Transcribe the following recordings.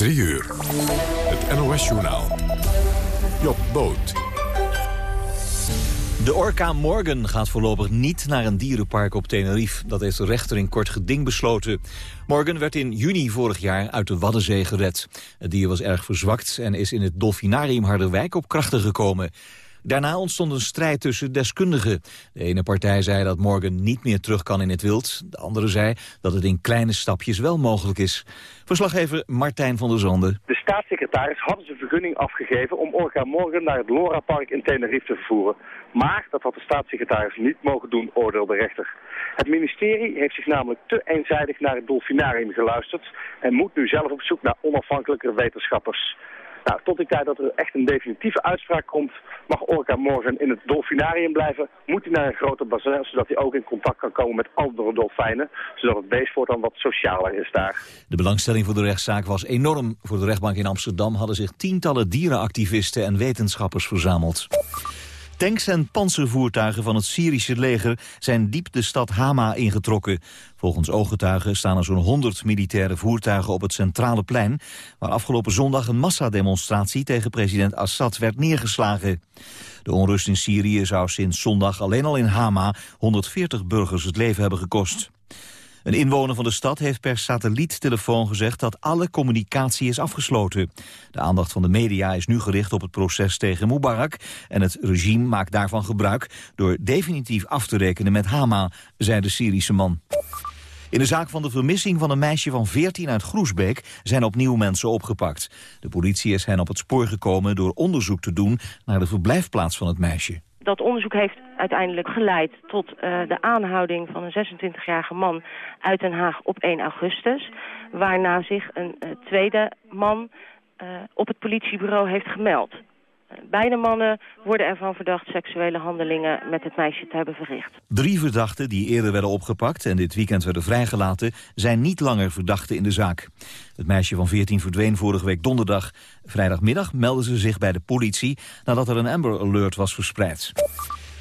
3 uur. Het NOS-journaal. Job Boot. De orka Morgan gaat voorlopig niet naar een dierenpark op Tenerife. Dat heeft de rechter in kort geding besloten. Morgan werd in juni vorig jaar uit de Waddenzee gered. Het dier was erg verzwakt en is in het Dolfinarium Harderwijk op krachten gekomen. Daarna ontstond een strijd tussen deskundigen. De ene partij zei dat Morgan niet meer terug kan in het wild. De andere zei dat het in kleine stapjes wel mogelijk is. Verslaggever Martijn van der Zanden. De staatssecretaris had zijn vergunning afgegeven om Orga Morgan naar het Lora-park in Tenerife te vervoeren. Maar dat had de staatssecretaris niet mogen doen, oordeelde de rechter. Het ministerie heeft zich namelijk te eenzijdig naar het dolfinarium geluisterd... en moet nu zelf op zoek naar onafhankelijke wetenschappers. Nou, tot die tijd dat er echt een definitieve uitspraak komt, mag Orca morgen in het dolfinarium blijven. Moet hij naar een groter bassin, zodat hij ook in contact kan komen met andere dolfijnen. Zodat het beest voortaan wat socialer is daar. De belangstelling voor de rechtszaak was enorm. Voor de rechtbank in Amsterdam hadden zich tientallen dierenactivisten en wetenschappers verzameld. Tanks en panzervoertuigen van het Syrische leger zijn diep de stad Hama ingetrokken. Volgens ooggetuigen staan er zo'n 100 militaire voertuigen op het centrale plein... waar afgelopen zondag een massademonstratie tegen president Assad werd neergeslagen. De onrust in Syrië zou sinds zondag alleen al in Hama 140 burgers het leven hebben gekost. Een inwoner van de stad heeft per satelliettelefoon gezegd dat alle communicatie is afgesloten. De aandacht van de media is nu gericht op het proces tegen Mubarak en het regime maakt daarvan gebruik door definitief af te rekenen met Hama, zei de Syrische man. In de zaak van de vermissing van een meisje van 14 uit Groesbeek zijn opnieuw mensen opgepakt. De politie is hen op het spoor gekomen door onderzoek te doen naar de verblijfplaats van het meisje. Dat onderzoek heeft uiteindelijk geleid tot uh, de aanhouding van een 26-jarige man uit Den Haag op 1 augustus. Waarna zich een uh, tweede man uh, op het politiebureau heeft gemeld. Beide mannen worden ervan verdacht seksuele handelingen met het meisje te hebben verricht. Drie verdachten die eerder werden opgepakt en dit weekend werden vrijgelaten... zijn niet langer verdachten in de zaak. Het meisje van 14 verdween vorige week donderdag. Vrijdagmiddag meldden ze zich bij de politie nadat er een Amber Alert was verspreid.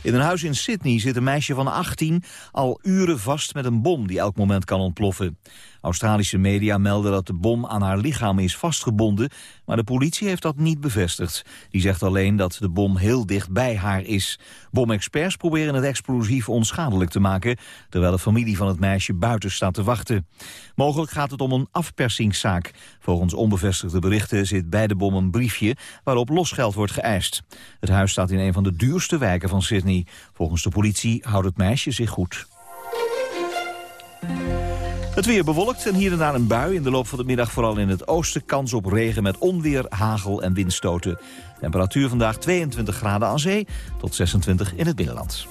In een huis in Sydney zit een meisje van 18 al uren vast met een bom die elk moment kan ontploffen. Australische media melden dat de bom aan haar lichaam is vastgebonden, maar de politie heeft dat niet bevestigd. Die zegt alleen dat de bom heel dicht bij haar is. Bomexperts proberen het explosief onschadelijk te maken, terwijl de familie van het meisje buiten staat te wachten. Mogelijk gaat het om een afpersingszaak. Volgens onbevestigde berichten zit bij de bom een briefje waarop losgeld wordt geëist. Het huis staat in een van de duurste wijken van Sydney. Volgens de politie houdt het meisje zich goed. Het weer bewolkt en hier en daar een bui. In de loop van de middag vooral in het oosten kans op regen met onweer, hagel en windstoten. Temperatuur vandaag 22 graden aan zee tot 26 in het binnenland.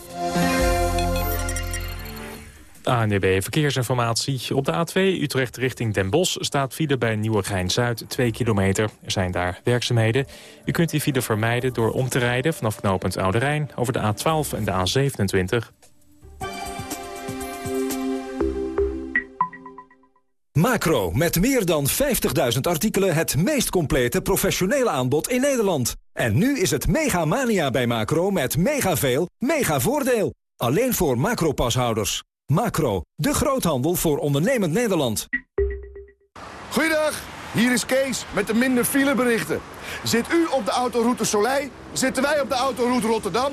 ANDB Verkeersinformatie. Op de A2 Utrecht richting Den Bosch staat file bij Nieuwegein-Zuid 2 kilometer. Er zijn daar werkzaamheden. U kunt die file vermijden door om te rijden vanaf knooppunt Oude Rijn... over de A12 en de A27. Macro, met meer dan 50.000 artikelen het meest complete professionele aanbod in Nederland. En nu is het mega mania bij Macro met mega veel, mega voordeel. Alleen voor Macro-pashouders. Macro, de groothandel voor ondernemend Nederland. Goeiedag, hier is Kees met de minder fileberichten. Zit u op de autoroute Soleil, zitten wij op de autoroute Rotterdam...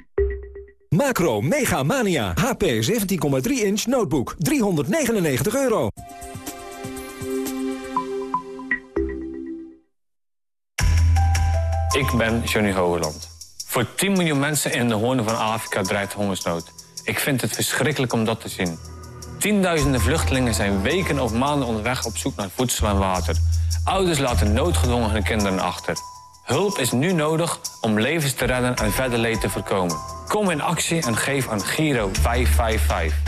Macro Mega Mania. HP 17,3 inch notebook. 399 euro. Ik ben Johnny Hogeland. Voor 10 miljoen mensen in de hoorn van Afrika dreigt hongersnood. Ik vind het verschrikkelijk om dat te zien. Tienduizenden vluchtelingen zijn weken of maanden onderweg op zoek naar voedsel en water. Ouders laten noodgedwongen hun kinderen achter. Hulp is nu nodig om levens te redden en verder leed te voorkomen. Kom in actie en geef aan Giro 555.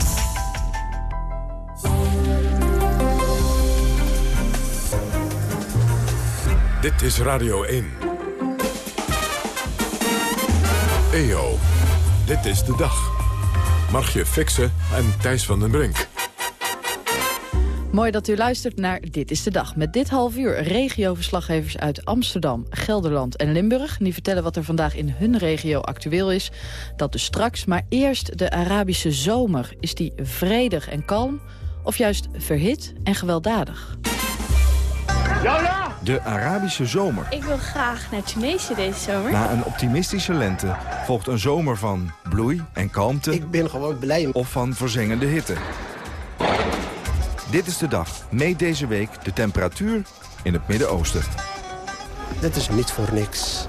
Dit is Radio 1. EO, dit is de dag. Margje Fixen en Thijs van den Brink. Mooi dat u luistert naar Dit is de Dag. Met dit half uur regioverslaggevers uit Amsterdam, Gelderland en Limburg. Die vertellen wat er vandaag in hun regio actueel is. Dat dus straks. Maar eerst de Arabische zomer. Is die vredig en kalm of juist verhit en gewelddadig? De Arabische zomer. Ik wil graag naar Tunesië deze zomer. Na een optimistische lente volgt een zomer van bloei en kalmte... Ik ben gewoon blij. Of van verzengende hitte. Dit is de dag. Meet deze week de temperatuur in het Midden-Oosten. Dit is niet voor niks.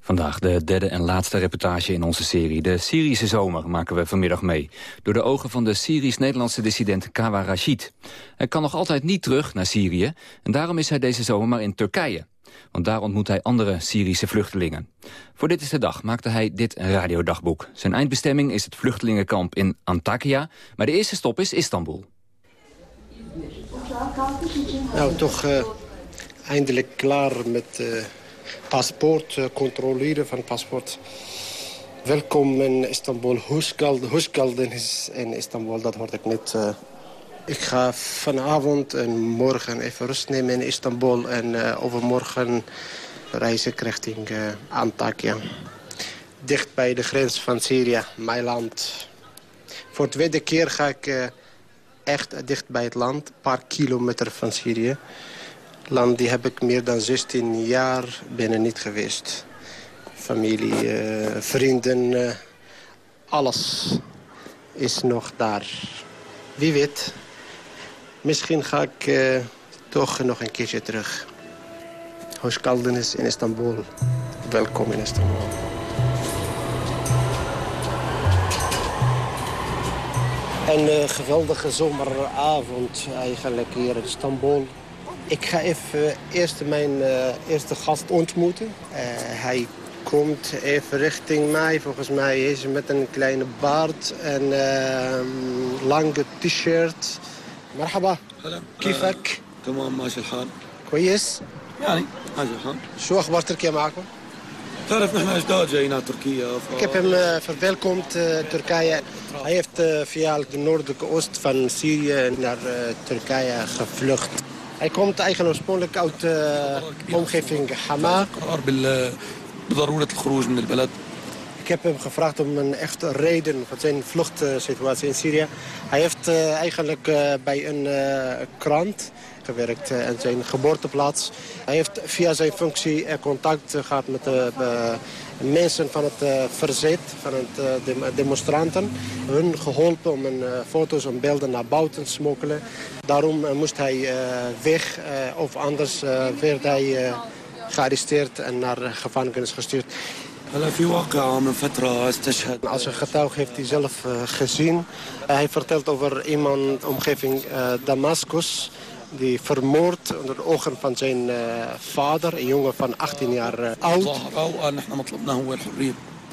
Vandaag de derde en laatste reportage in onze serie. De Syrische zomer maken we vanmiddag mee. Door de ogen van de Syrisch-Nederlandse dissident Kawa Rashid. Hij kan nog altijd niet terug naar Syrië. En daarom is hij deze zomer maar in Turkije. Want daar ontmoet hij andere Syrische vluchtelingen. Voor Dit is de Dag maakte hij dit radiodagboek. Zijn eindbestemming is het vluchtelingenkamp in Antakya. Maar de eerste stop is Istanbul. Nou, toch uh, eindelijk klaar met uh, paspoort, uh, controleren van paspoort. Welkom in Istanbul. Hoeskalden is in Istanbul, dat hoorde ik net. ik ga vanavond en morgen even rust nemen in Istanbul. En overmorgen reis ik richting Antakya. Dicht bij de grens van Syrië, mijn land. Voor de tweede keer ga ik echt dicht bij het land. Een paar kilometer van Syrië. Land die heb ik meer dan 16 jaar binnen niet geweest. Familie, uh, vrienden, uh, alles is nog daar. Wie weet. Misschien ga ik uh, toch nog een keertje terug. Hoş geldiniz in Istanbul. Welkom in Istanbul. Een uh, geweldige zomeravond eigenlijk hier in Istanbul. Ik ga even eerst mijn uh, eerste gast ontmoeten. Uh, hij komt even richting mij. Volgens mij is hij met een kleine baard en lange t-shirt. Marhaba. كيفك؟ تمام ماشي الحال. كويس؟ يعني ماشي الحال. شو اخبار تركيا معكم؟ Ik heb hem uh, verwelkomd, uh, Turkije. Hij heeft uh, via de noordelijke oost van Syrië naar Turkije gevlucht. Hij komt eigenlijk oorspronkelijk uit de omgeving Hama. Ik heb hem gevraagd om een echte reden van zijn vluchtsituatie in Syrië. Hij heeft eigenlijk bij een krant gewerkt en eh, zijn geboorteplaats. Hij heeft via zijn functie contact gehad met de mensen van het eh, verzet, van het de demonstranten. Hun geholpen om een, foto's en beelden naar buiten te smokkelen. Daarom moest hij weg of anders werd hij gearresteerd en naar gevangenis gestuurd. Als een getuige heeft hij zelf gezien. hij vertelt over iemand omgeving Damascus die vermoord onder de ogen van zijn uh, vader, een jongen van 18 jaar uh, oud.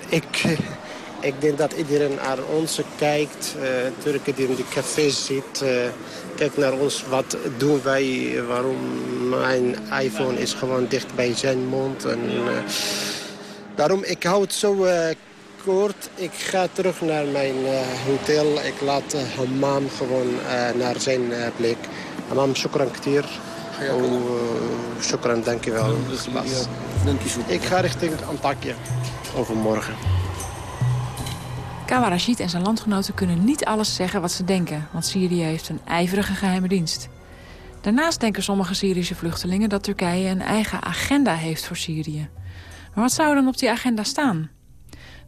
Ik, ik denk dat iedereen naar ons kijkt, uh, Turken die in de cafés zit, kijkt naar ons, wat doen wij, waarom mijn iPhone is gewoon dicht bij zijn mond. En, daarom, ik hou het zo kort. Ik ga terug naar mijn hotel, ik laat Hammam gewoon naar zijn plek. أمام شكرا كثير وشكرا dankjewel. Ik ga richting Antakya overmorgen. Kawa Rashid en zijn landgenoten kunnen niet alles zeggen wat ze denken... want Syrië heeft een ijverige geheime dienst. Daarnaast denken sommige Syrische vluchtelingen dat Turkije een eigen agenda heeft voor Syrië. Maar wat zou er dan op die agenda staan?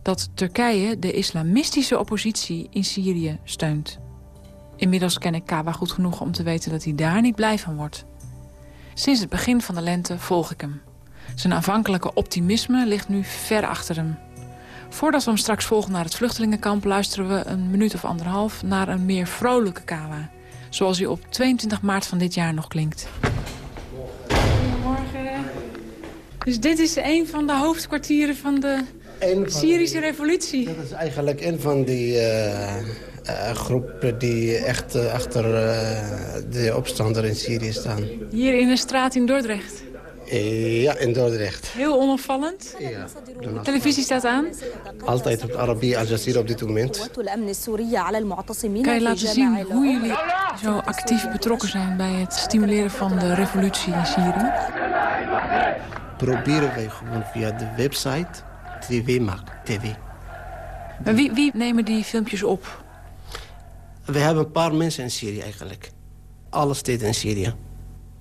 Dat Turkije de islamistische oppositie in Syrië steunt. Inmiddels ken ik Kawa goed genoeg om te weten dat hij daar niet blij van wordt. Sinds het begin van de lente volg ik hem. Zijn aanvankelijke optimisme ligt nu ver achter hem. Voordat we hem straks volgen naar het vluchtelingenkamp... luisteren we een minuut of anderhalf naar een meer vrolijke Kawa. Zoals hij op 22 maart van dit jaar nog klinkt. Goedemorgen. Dus dit is een van de hoofdkwartieren van de Syrische revolutie? Dat is eigenlijk een van die... Uh uh, groepen die echt uh, achter uh, de opstander in Syrië staan. Hier in een straat in Dordrecht? Eh, ja, in Dordrecht. Heel onopvallend. Ja. De televisie staat aan. Altijd op Arabië, Al Jazeera op dit moment. Kan je laten zien hoe jullie zo actief betrokken zijn... bij het stimuleren van de revolutie in Syrië? Proberen wij gewoon via de website tv maken. TV. Maar wie, wie nemen die filmpjes op? We hebben een paar mensen in Syrië eigenlijk. Alle steden in Syrië.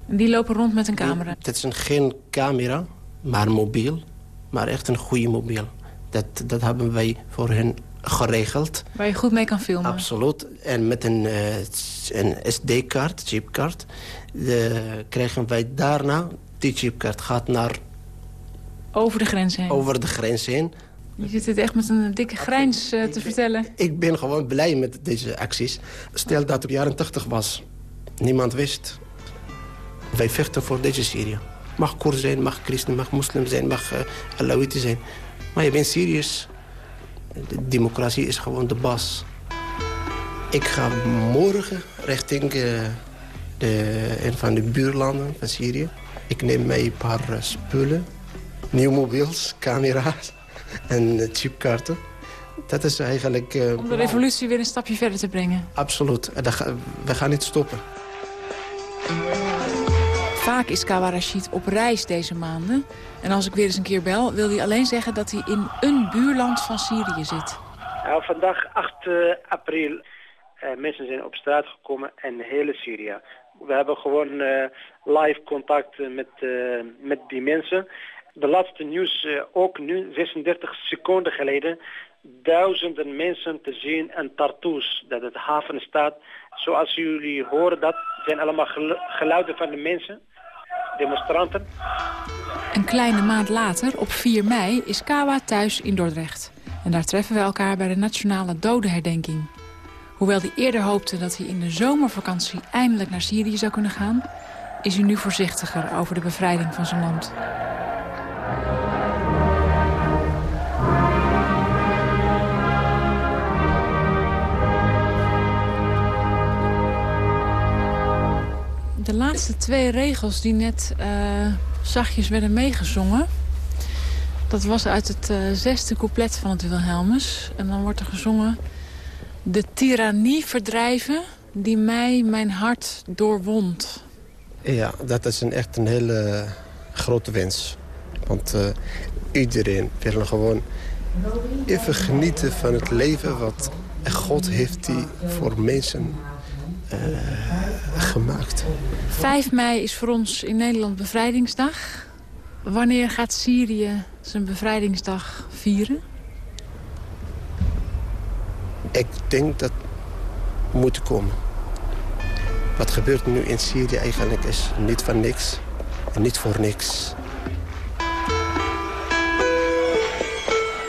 En die lopen rond met een camera? Het is een, geen camera, maar mobiel. Maar echt een goede mobiel. Dat, dat hebben wij voor hen geregeld. Waar je goed mee kan filmen? Absoluut. En met een, uh, een SD-kaart, chipkaart, krijgen wij daarna... Die chipkaart gaat naar... Over de grens heen? Over de grens heen. Je zit het echt met een dikke grijns uh, te vertellen. Ik ben gewoon blij met deze acties. Stel dat het jaren 80 was. Niemand wist. Wij vechten voor deze Syrië. Mag Koer zijn, mag christen, mag moslim zijn, mag uh, Alawite zijn. Maar je bent Syriërs. De democratie is gewoon de bas. Ik ga morgen richting uh, de, een van de buurlanden van Syrië. Ik neem mee een paar spullen. Nieuwe mobiels, camera's en chipkaarten. Dat is eigenlijk... Uh, Om de revolutie weer een stapje verder te brengen. Absoluut. We gaan niet stoppen. Vaak is Kawarashid op reis deze maanden. En als ik weer eens een keer bel, wil hij alleen zeggen dat hij in een buurland van Syrië zit. Nou, vandaag 8 uh, april. Uh, mensen zijn op straat gekomen in hele Syrië. We hebben gewoon uh, live contact met, met die mensen. De laatste nieuws, ook nu, 36 seconden geleden... duizenden mensen te zien in Tartus, dat het haven staat. Zoals jullie horen, dat zijn allemaal geluiden van de mensen demonstranten. Een kleine maand later, op 4 mei, is Kawa thuis in Dordrecht. En daar treffen we elkaar bij de Nationale Dodenherdenking. Hoewel hij eerder hoopte dat hij in de zomervakantie eindelijk naar Syrië zou kunnen gaan... is hij nu voorzichtiger over de bevrijding van zijn land. De laatste twee regels die net uh, zachtjes werden meegezongen... dat was uit het uh, zesde couplet van het Wilhelmus. En dan wordt er gezongen... De tirannie verdrijven die mij mijn hart doorwond. Ja, dat is een, echt een hele grote wens. Want uh, iedereen wil gewoon even genieten van het leven... wat God heeft die voor mensen uh, gemaakt. 5 mei is voor ons in Nederland bevrijdingsdag. Wanneer gaat Syrië zijn bevrijdingsdag vieren? Ik denk dat moet komen. Wat gebeurt nu in Syrië eigenlijk is niet van niks en niet voor niks.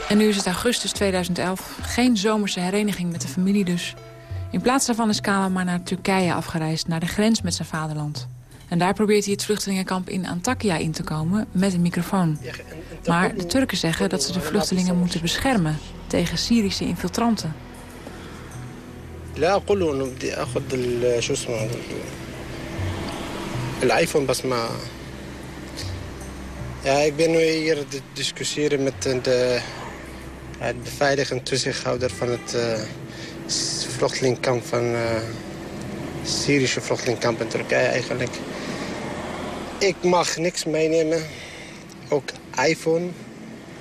En nu is het augustus 2011. Geen zomerse hereniging met de familie dus. In plaats daarvan is Kala maar naar Turkije afgereisd, naar de grens met zijn vaderland. En daar probeert hij het vluchtelingenkamp in Antakya in te komen met een microfoon. Maar de Turken zeggen dat ze de vluchtelingen moeten beschermen tegen Syrische infiltranten. لا اقول له انه بدي اخذ شو اسمه الايفون بس ما ja ik ben nu hier te discussiëren met de het beveiligend toezichthouder van het uh, vluchtelingkamp van uh, Syrische vluchtelingkamp in Turkije eigenlijk. Ik mag niks meenemen, ook iPhone,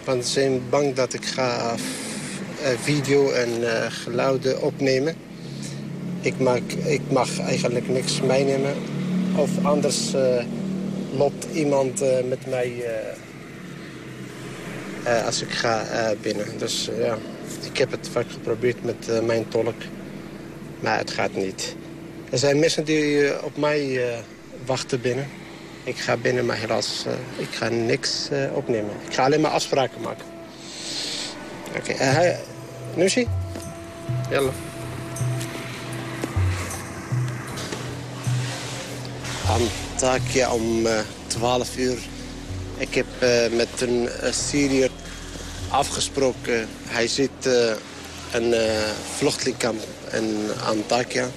want ze zijn bang dat ik ga uh, video en uh, geluiden opnemen. Ik mag, ik mag eigenlijk niks meenemen. Of anders loopt iemand met mij als ik ga binnen. Dus ja, ik heb het vaak geprobeerd met mijn tolk. Maar het gaat niet. Er zijn mensen die op mij wachten binnen. Ik ga binnen, maar helaas, ik ga niks opnemen. Ik ga alleen maar afspraken maken. Oké, okay. Nushi? Jalla. Antakya om uh, 12 uur. Ik heb uh, met een uh, Syriër afgesproken. Hij zit een vluchtelingkamp en Antakya.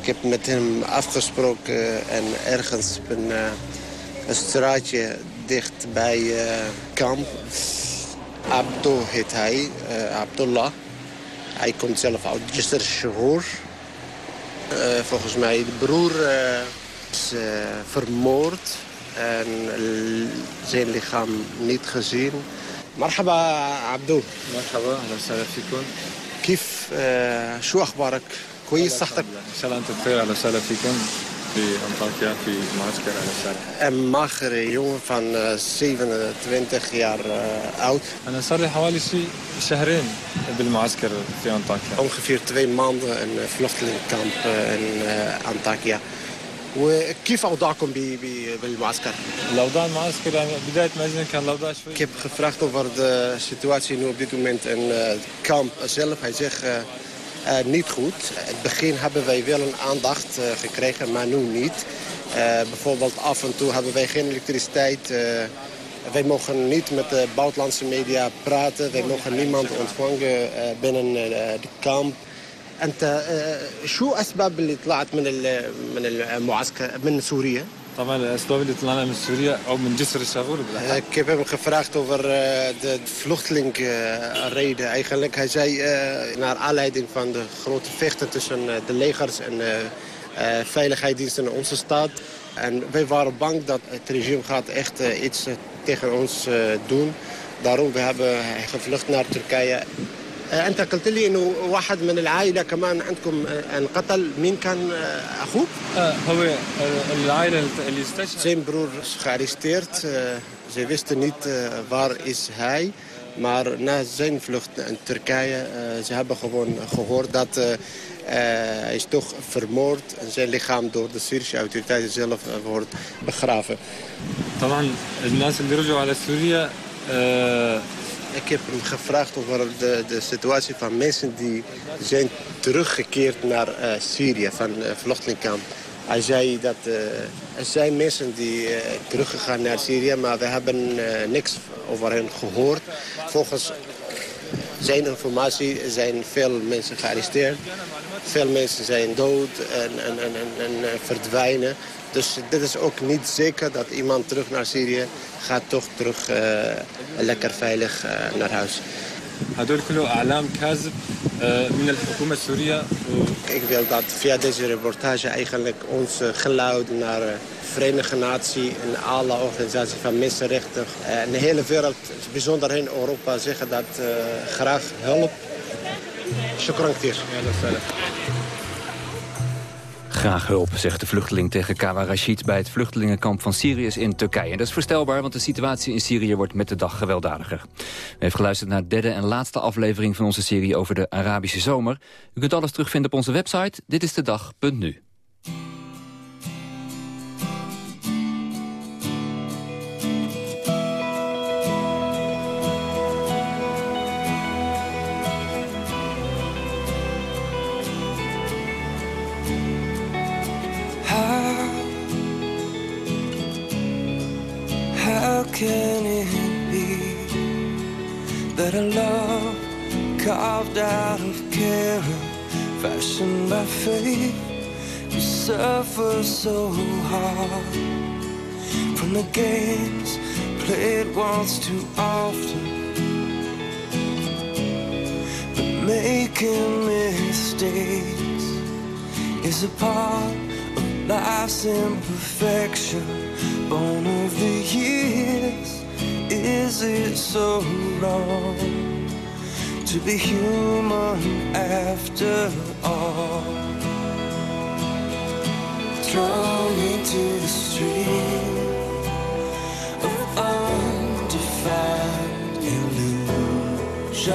Ik heb met hem afgesproken en ergens op een, eh, een straatje dicht bij eh, kamp. Abdo heet hij, eh, Abdullah. Hij komt zelf uit Jester Uh, volgens mij de broer is vermoord en zijn lichaam niet gezien. Marhaba Abdo. Marhaba, شو اخبارك كويس صحتك ان شاء الله انتم بخير اهلا وسهلا فيكم في انطاكيا في معسكر على الشارع een magere jongen van uh, 27 jaar uh, oud. انا صار لي حوالي شيء شهرين بالمعسكر في انطاكيا ongeveer twee maanden een vluchtelingenkamp in uh, Antakya. وكيف اوضاعكم بالمعسكر؟ الاوضاع المعسكر يعني بدايه ما كان الاوضاع شوي Ik heb gevraagd over de situatie nu op dit moment in het kamp zelf. Hij zegt uh, uh, niet goed. In het begin hebben wij wel een aandacht uh, gekregen, maar nu niet. bijvoorbeeld af en toe hebben wij geen elektriciteit. wij mogen niet met de buitenlandse media praten. Wij mogen niemand ontvangen binnen de kamp. انت شو اسباب اللي طلعت من من المعسكر من سوريا؟ طبعا الاسباب اللي طلعنا من سوريا او من جسر الشاغور Ik heb hem gevraagd over de vluchtelingreden eigenlijk. Hij zei naar aanleiding van de grote vechten tussen de legers en de veiligheidsdiensten in onze stad. En wij waren bang dat het regime gaat echt iets tegen ons doen. Daarom we hebben gevlucht naar Turkije. انت قلت لي انه واحد من العائله كمان عندكم انقتل مين كان اخوك هو العائله اللي استشهد zijn broer is gearresteerd ze wisten niet waar is hij maar na zijn vlucht in Turkije ze hebben gewoon gehoord dat hij is toch vermoord en zijn lichaam door de Syrische autoriteiten zelf wordt begraven. طبعا الناس اللي رجعوا على سوريا ik heb hem gevraagd over de, de situatie van mensen die zijn teruggekeerd naar uh, Syrië, van uh, vluchtelingkamp. Hij zei dat uh, er zijn mensen die teruggegaan naar Syrië, maar we hebben niks over hen gehoord. Volgens zijn informatie zijn veel mensen gearresteerd. Veel mensen zijn dood en, en, en, en, en verdwijnen. Dus dit is ook niet zeker dat iemand terug naar Syrië gaat toch terug uh, lekker veilig uh, naar huis. هدول كله اعلام كاذب من الحكومه السوريه Ik wil dat via deze reportage eigenlijk ons geluid naar de Verenigde Naties en alle organisaties van mensenrechten en de hele wereld, bijzonder in Europa, zeggen dat uh, graag hulp. Shukran kthir. Graag hulp, zegt de vluchteling tegen Kawa Rashid... bij het vluchtelingenkamp van Syriërs in Turkije. En dat is verstelbaar, want de situatie in Syrië wordt met de dag gewelddadiger. U heeft geluisterd naar de derde en laatste aflevering van onze serie over de Arabische zomer. U kunt alles terugvinden op onze website. Dit is de dag.nu. a love carved out of care, fashioned by faith, we suffer so hard from the games played once too often, but making mistakes is a part of life's imperfection born of the years. Is it so wrong to be human after all? Thrown into the stream of undefined illusion.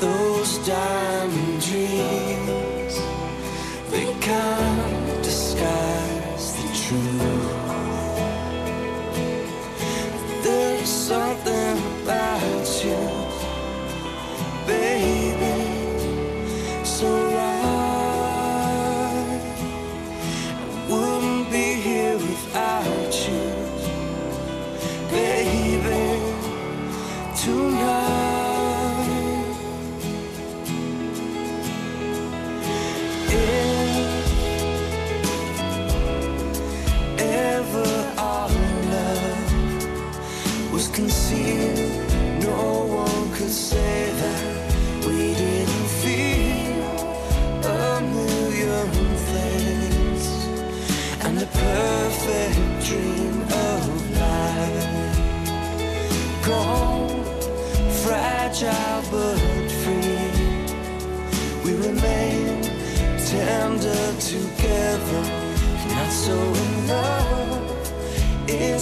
Those diamond dreams, they can't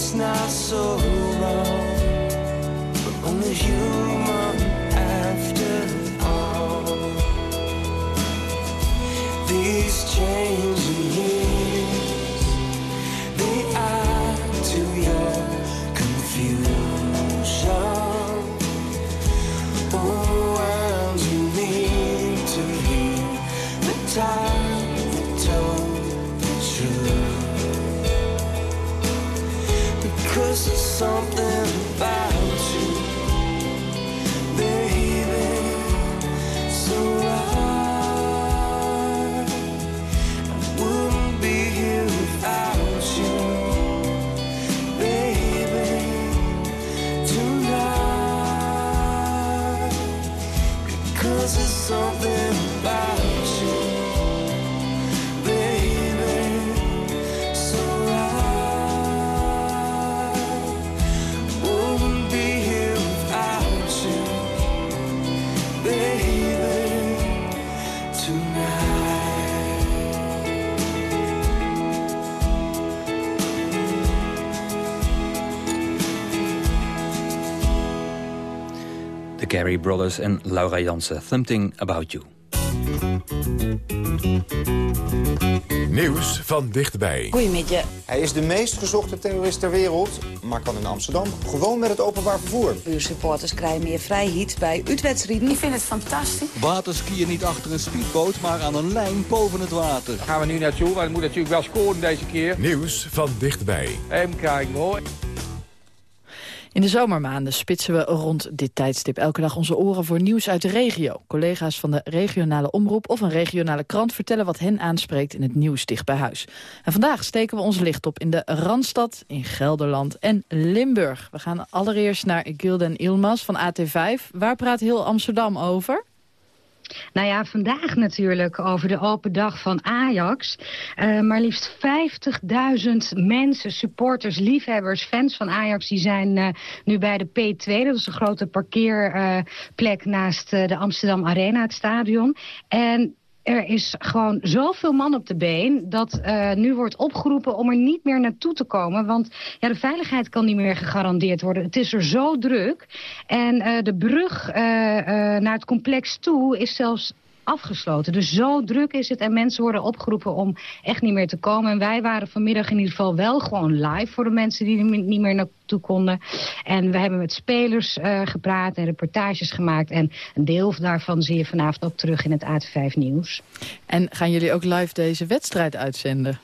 It's not so wrong, but only human after all. These changing years, Gary Brothers en Laura Jansen. Something About You. Nieuws van dichtbij. Goedemiddag. Hij is de meest gezochte terrorist ter wereld, maar kan in Amsterdam gewoon met het openbaar vervoer. Buursupporters krijgen meer vrijheid bij uitwedstrijden. Ik vind het fantastisch. Waterskiën niet achter een speedboot, maar aan een lijn boven het water. gaan we nu naartoe, want het moet natuurlijk wel scoren deze keer. Nieuws van dichtbij. Even kijken hoor. In de zomermaanden spitsen we rond dit tijdstip elke dag onze oren voor nieuws uit de regio. Collega's van de regionale omroep of een regionale krant vertellen wat hen aanspreekt in het nieuws dicht bij huis. En vandaag steken we ons licht op in de Randstad, in Gelderland en Limburg. We gaan allereerst naar Gilden Ilmas van AT5. Waar praat heel Amsterdam over? Nou ja, vandaag natuurlijk over de open dag van Ajax. Uh, maar liefst 50.000 mensen, supporters, liefhebbers, fans van Ajax... die zijn uh, nu bij de P2, dat is een grote parkeerplek naast de Amsterdam Arena, het stadion. En er is gewoon zoveel man op de been dat uh, nu wordt opgeroepen om er niet meer naartoe te komen. Want ja, de veiligheid kan niet meer gegarandeerd worden. Het is er zo druk. En uh, de brug uh, naar het complex toe is zelfs afgesloten. Dus zo druk is het en mensen worden opgeroepen om echt niet meer te komen. En wij waren vanmiddag in ieder geval wel gewoon live voor de mensen die niet meer naartoe konden. En we hebben met spelers uh, gepraat en reportages gemaakt. En een deel daarvan zie je vanavond ook terug in het AT5 Nieuws. En gaan jullie ook live deze wedstrijd uitzenden?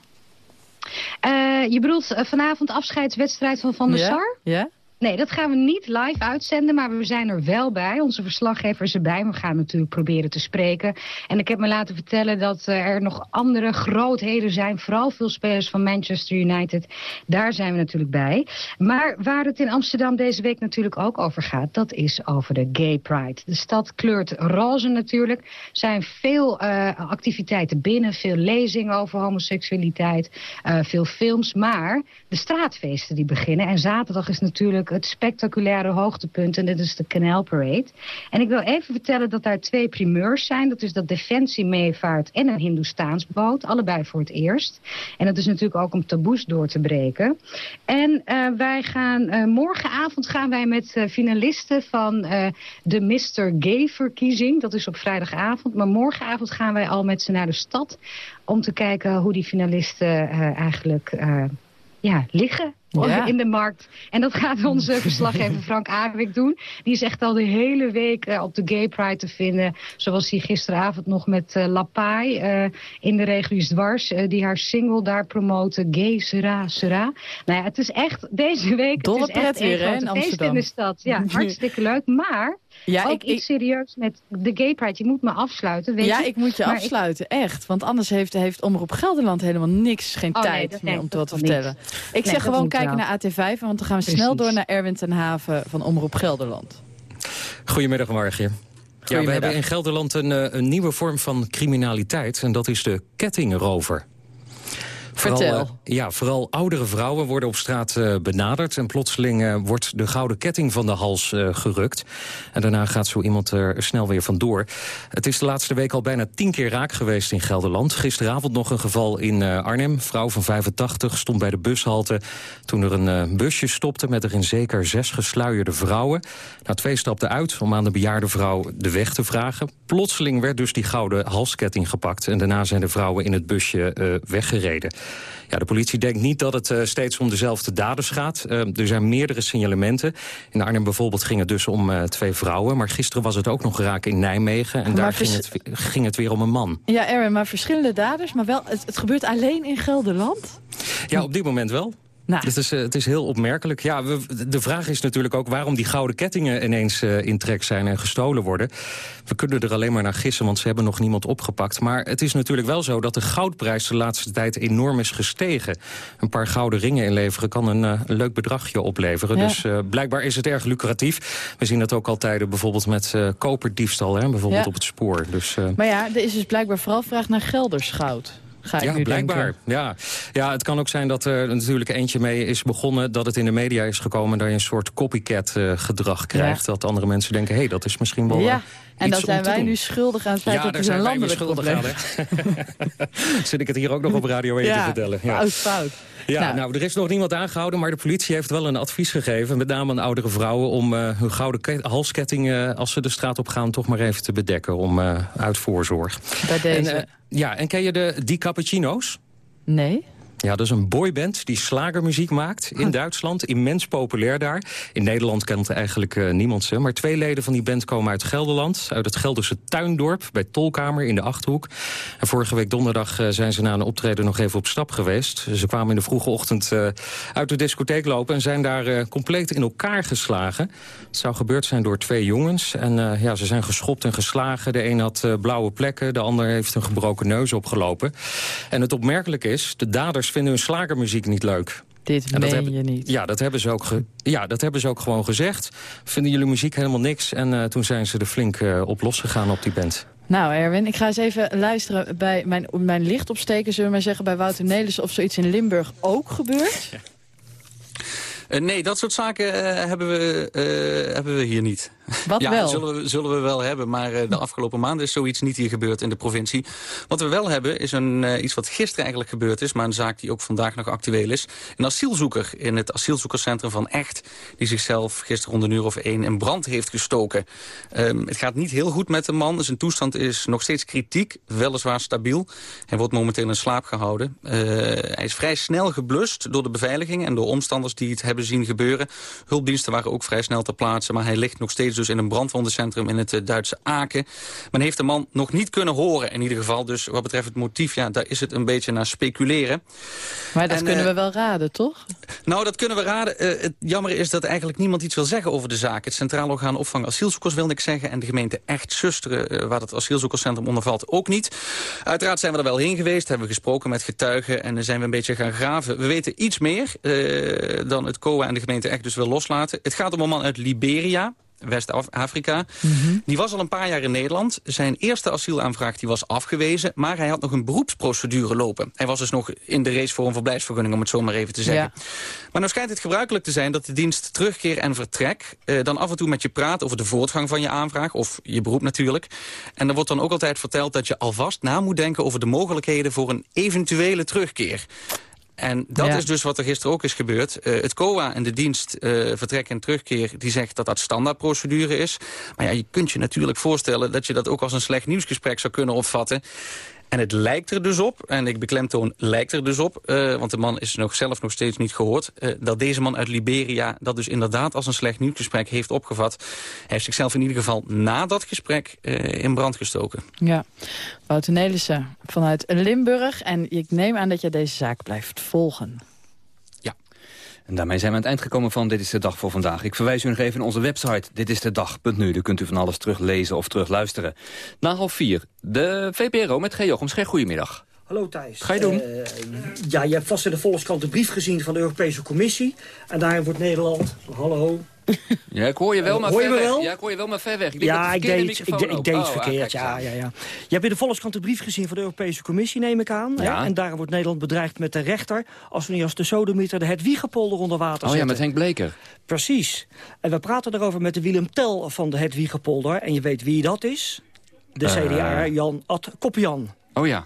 Uh, je bedoelt uh, vanavond afscheidswedstrijd van Van der ja? Sar? Ja. Nee, dat gaan we niet live uitzenden, maar we zijn er wel bij. Onze verslaggever is erbij. We gaan natuurlijk proberen te spreken. En ik heb me laten vertellen dat uh, er nog andere grootheden zijn. Vooral veel spelers van Manchester United. Daar zijn we natuurlijk bij. Maar waar het in Amsterdam deze week natuurlijk ook over gaat... dat is over de Gay Pride. De stad kleurt roze natuurlijk. Er zijn veel uh, activiteiten binnen. Veel lezingen over homoseksualiteit. Uh, veel films. Maar de straatfeesten die beginnen. En zaterdag is natuurlijk het spectaculaire hoogtepunt en dit is de Canal Parade. En ik wil even vertellen dat daar twee primeurs zijn. Dat is dat Defensie meevaart en een Hindoestaans boot. Allebei voor het eerst. En dat is natuurlijk ook om taboes door te breken. En uh, wij gaan, uh, morgenavond gaan wij met uh, finalisten van de Mr. Gay verkiezing. Dat is op vrijdagavond. Maar morgenavond gaan wij al met ze naar de stad om te kijken hoe die finalisten eigenlijk ja, liggen ja. in de markt. En dat gaat onze verslaggever Frank Awik doen. Die is echt al de hele week uh, op de Gay Pride te vinden. Zoals hij gisteravond nog met uh, Lapai uh, in de regio Dwars... die haar single daar promoten. Gay Sera Sera. Nou ja, het is echt deze week... Dolle het is pret weer, hè, in Amsterdam. in de stad. Ja, hartstikke leuk. Maar... Ja, ook ik, iets serieus met de Gay Pride. Je moet me afsluiten, weet ja, je? ik moet je maar afsluiten, ik... echt. Want anders heeft, heeft Omroep Gelderland helemaal niks, geen oh, tijd nee, meer om te wat te vertellen. Ik nee, zeg gewoon. Kijken naar AT5, want dan gaan we snel door naar Erwin ten Haven van Omroep Gelderland. Goedemiddag, Margje. Ja, we hebben in Gelderland een, eh, een nieuwe vorm van criminaliteit. En dat is de kettingrover. Vooral, Vertel. eh, ja, vooral oudere vrouwen worden op straat eh, benaderd... en plotseling eh, wordt de gouden ketting van de hals gerukt. En daarna gaat zo iemand er snel weer vandoor. Het is de laatste week al bijna tien keer raak geweest in Gelderland. Gisteravond nog een geval in Arnhem. Vrouw van 85 stond bij de bushalte toen er een busje stopte... met erin zeker zes gesluierde vrouwen. Nou, twee stapten uit om aan de bejaarde vrouw de weg te vragen. Plotseling werd dus die gouden halsketting gepakt... en daarna zijn de vrouwen in het busje weggereden. Ja, de politie denkt niet dat het eh, steeds om dezelfde daders gaat. Eh, er zijn meerdere signalementen. In Arnhem bijvoorbeeld ging het dus om eh, twee vrouwen. Maar gisteren was het ook nog raak in Nijmegen. En Maar daar ging het, ging het weer om een man. Ja, Erwin, maar verschillende daders, maar wel, het, het gebeurt alleen in Gelderland? Ja, op dit moment wel. Nou. Het, is, eh, het is heel opmerkelijk. Ja, we, de vraag is natuurlijk ook waarom die gouden kettingen ineens eh, in trek zijn en gestolen worden. We kunnen er alleen maar naar gissen, want ze hebben nog niemand opgepakt. Maar het is natuurlijk wel zo dat de goudprijs de laatste tijd enorm is gestegen. Een paar gouden ringen inleveren kan een, eh, leuk bedragje opleveren. Ja. Dus blijkbaar is het erg lucratief. We zien dat ook altijd bijvoorbeeld met koperdiefstal, hè, bijvoorbeeld Ja. op het spoor. Dus, Maar ja, er is dus blijkbaar vooral vraag naar Gelders ik ja, nu blijkbaar. denken. Ja. ja, het kan ook zijn dat er natuurlijk eentje mee is begonnen... dat het in de media is gekomen dat je een soort copycat-gedrag krijgt. Dat andere mensen denken, hé, hey, dat is misschien wel Ja, eh, en dan zijn wij nu schuldig aan het feit Ja, dat het een landelijk schuldig probleem hè? Zit ik het hier ook nog op Radio 1 te Ja, vertellen? fout, fout. Ja, Nou. nou. er is nog niemand aangehouden, maar de politie heeft wel een advies gegeven... met name aan oudere vrouwen om eh, hun gouden ke- halsketting... eh, als ze de straat op gaan, toch maar even te bedekken, om, eh, uit voorzorg. Bij deze. En, ja, en ken je de Die Cappuccino's? Nee? Ja, dat is een boyband die slagermuziek maakt in Duitsland. Immens populair daar. In Nederland kent eigenlijk eh, niemand ze. Maar twee leden van die band komen uit Gelderland. Uit het Gelderse Tuindorp bij Tolkamer in de Achterhoek. En vorige week donderdag eh, zijn ze na een optreden nog even op stap geweest. Ze kwamen in de vroege ochtend eh, uit de discotheek lopen... en zijn daar compleet in elkaar geslagen. Het zou gebeurd zijn door twee jongens. En ja, ze zijn geschopt en geslagen. De een had blauwe plekken, de ander heeft een gebroken neus opgelopen. En het opmerkelijke is, de daders vinden hun slagermuziek niet leuk. Dit meen hebben- je niet. Ja, dat hebben ze ook, ge- ja, dat hebben ze ook gewoon gezegd. Vinden jullie muziek helemaal niks? En eh, toen zijn ze er flink eh, op losgegaan op die band. Nou, Erwin, ik ga eens even luisteren bij mijn, mijn licht opsteken, zullen we maar zeggen, bij Wouter Nelissen of zoiets in Limburg ook gebeurt. Eh, nee, dat soort zaken hebben, we, eh, hebben we hier niet. Wat ja, wel? Zullen we, zullen we wel hebben, maar eh, de afgelopen maanden is zoiets niet hier gebeurd in de provincie. Wat we wel hebben is een, eh, iets wat gisteren eigenlijk gebeurd is, maar een zaak die ook vandaag nog actueel is. Een asielzoeker in het asielzoekerscentrum van Echt, die zichzelf gisteren rond een uur of één in brand heeft gestoken. Ehm, het gaat niet heel goed met de man. Zijn toestand is nog steeds kritiek, weliswaar stabiel. Hij wordt momenteel in slaap gehouden. Eh, hij is vrij snel geblust door de beveiliging en door omstanders die het hebben zien gebeuren. Hulpdiensten waren ook vrij snel ter plaatse, maar hij ligt nog steeds dus in een brandwondencentrum in het eh, Duitse Aken. Men heeft de man nog niet kunnen horen in ieder geval. Dus wat betreft het motief, ja, daar is het een beetje naar speculeren. Maar dat En, kunnen eh, we wel raden, toch? Nou, dat kunnen we raden. Eh, het jammer is dat eigenlijk niemand iets wil zeggen over de zaak. Het Centraal Orgaan Opvang Asielzoekers wil niks zeggen... en de gemeente Echt Zusteren, waar het asielzoekerscentrum onder valt, ook niet. Uiteraard zijn we er wel heen geweest, hebben we gesproken met getuigen... en dan zijn we een beetje gaan graven. We weten iets meer dan het COA en de gemeente Echt dus wil loslaten. Het gaat om een man uit Liberia, West-Afrika. Die was al een paar jaar in Nederland. Zijn eerste asielaanvraag die was afgewezen, maar hij had nog een beroepsprocedure lopen. Hij was dus nog in de race voor een verblijfsvergunning, om het zo maar even te zeggen. Maar nou schijnt het gebruikelijk te zijn dat de dienst terugkeer en vertrek... Eh, dan af en toe met je praat over de voortgang van je aanvraag, of je beroep natuurlijk. En er wordt dan ook altijd verteld dat je alvast na moet denken over de mogelijkheden voor een eventuele terugkeer. En dat Ja. is dus wat er gisteren ook is gebeurd. Eh, het COA en de dienst eh, vertrek en terugkeer... die zegt dat dat standaardprocedure is. Maar ja, je kunt je natuurlijk voorstellen... dat je dat ook als een slecht nieuwsgesprek zou kunnen opvatten. En het lijkt er dus op, en ik beklemtoon lijkt er dus op... eh, want de man is nog zelf nog steeds niet gehoord... eh, dat deze man uit Liberia dat dus inderdaad als een slecht nieuwsgesprek heeft opgevat. Hij heeft zichzelf in ieder geval na dat gesprek eh, in brand gestoken. Ja, Wouter Nelissen vanuit Limburg. En ik neem aan dat je deze zaak blijft volgen. En daarmee zijn we aan het eind gekomen van Dit is de Dag voor vandaag. Ik verwijs u nog even naar onze website ditistedag.nu. Daar kunt u van alles teruglezen of terugluisteren. Na half vier, de VPRO met G. Jochems. Goedemiddag. Hallo Thijs. Ga je doen? Eh, ja, je hebt vast in de Volkskrant een brief gezien van de Europese Commissie. En daarin wordt Nederland... Hallo. Ja, ik hoor je wel, maar Hoor ver weg. wel? Ja, ik hoor je wel, maar ver weg. Ik ja, ik de deed, ik, deed Oh, het ah, verkeerd. ja, ja, ja. Je hebt in de Volkskrant een brief gezien van de Europese Commissie, neem ik aan. Ja. Hè? En daarin wordt Nederland bedreigd met de rechter... als we niet als de sodemieter de Hedwiegepolder onder water Oh ja, zetten. met Henk Bleker. Precies. En we praten daarover met de Willem Tel van de Hedwiegepolder. En je weet wie dat is? De Eh. CDA, Jan Ad Koppian. Oh ja.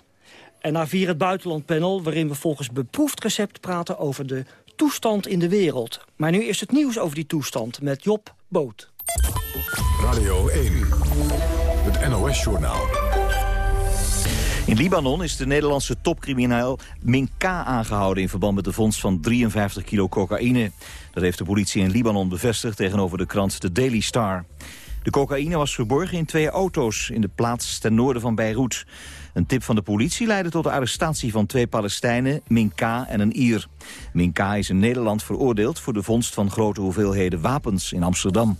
En na vier het buitenlandpanel, waarin we volgens beproefd recept praten over de toestand in de wereld. Maar nu is het nieuws over die toestand met Job Boot. Radio 1, het NOS-journaal. In Libanon is de Nederlandse topcriminaal Min K. aangehouden... in verband met de vondst van 53 kilo cocaïne. Dat heeft de politie in Libanon bevestigd tegenover de krant The Daily Star. De cocaïne was verborgen in twee auto's in de plaats ten noorden van Beirut. Een tip van de politie leidde tot de arrestatie van twee Palestijnen, Min K. en een Ier. Min K. is in Nederland veroordeeld voor de vondst van grote hoeveelheden wapens in Amsterdam.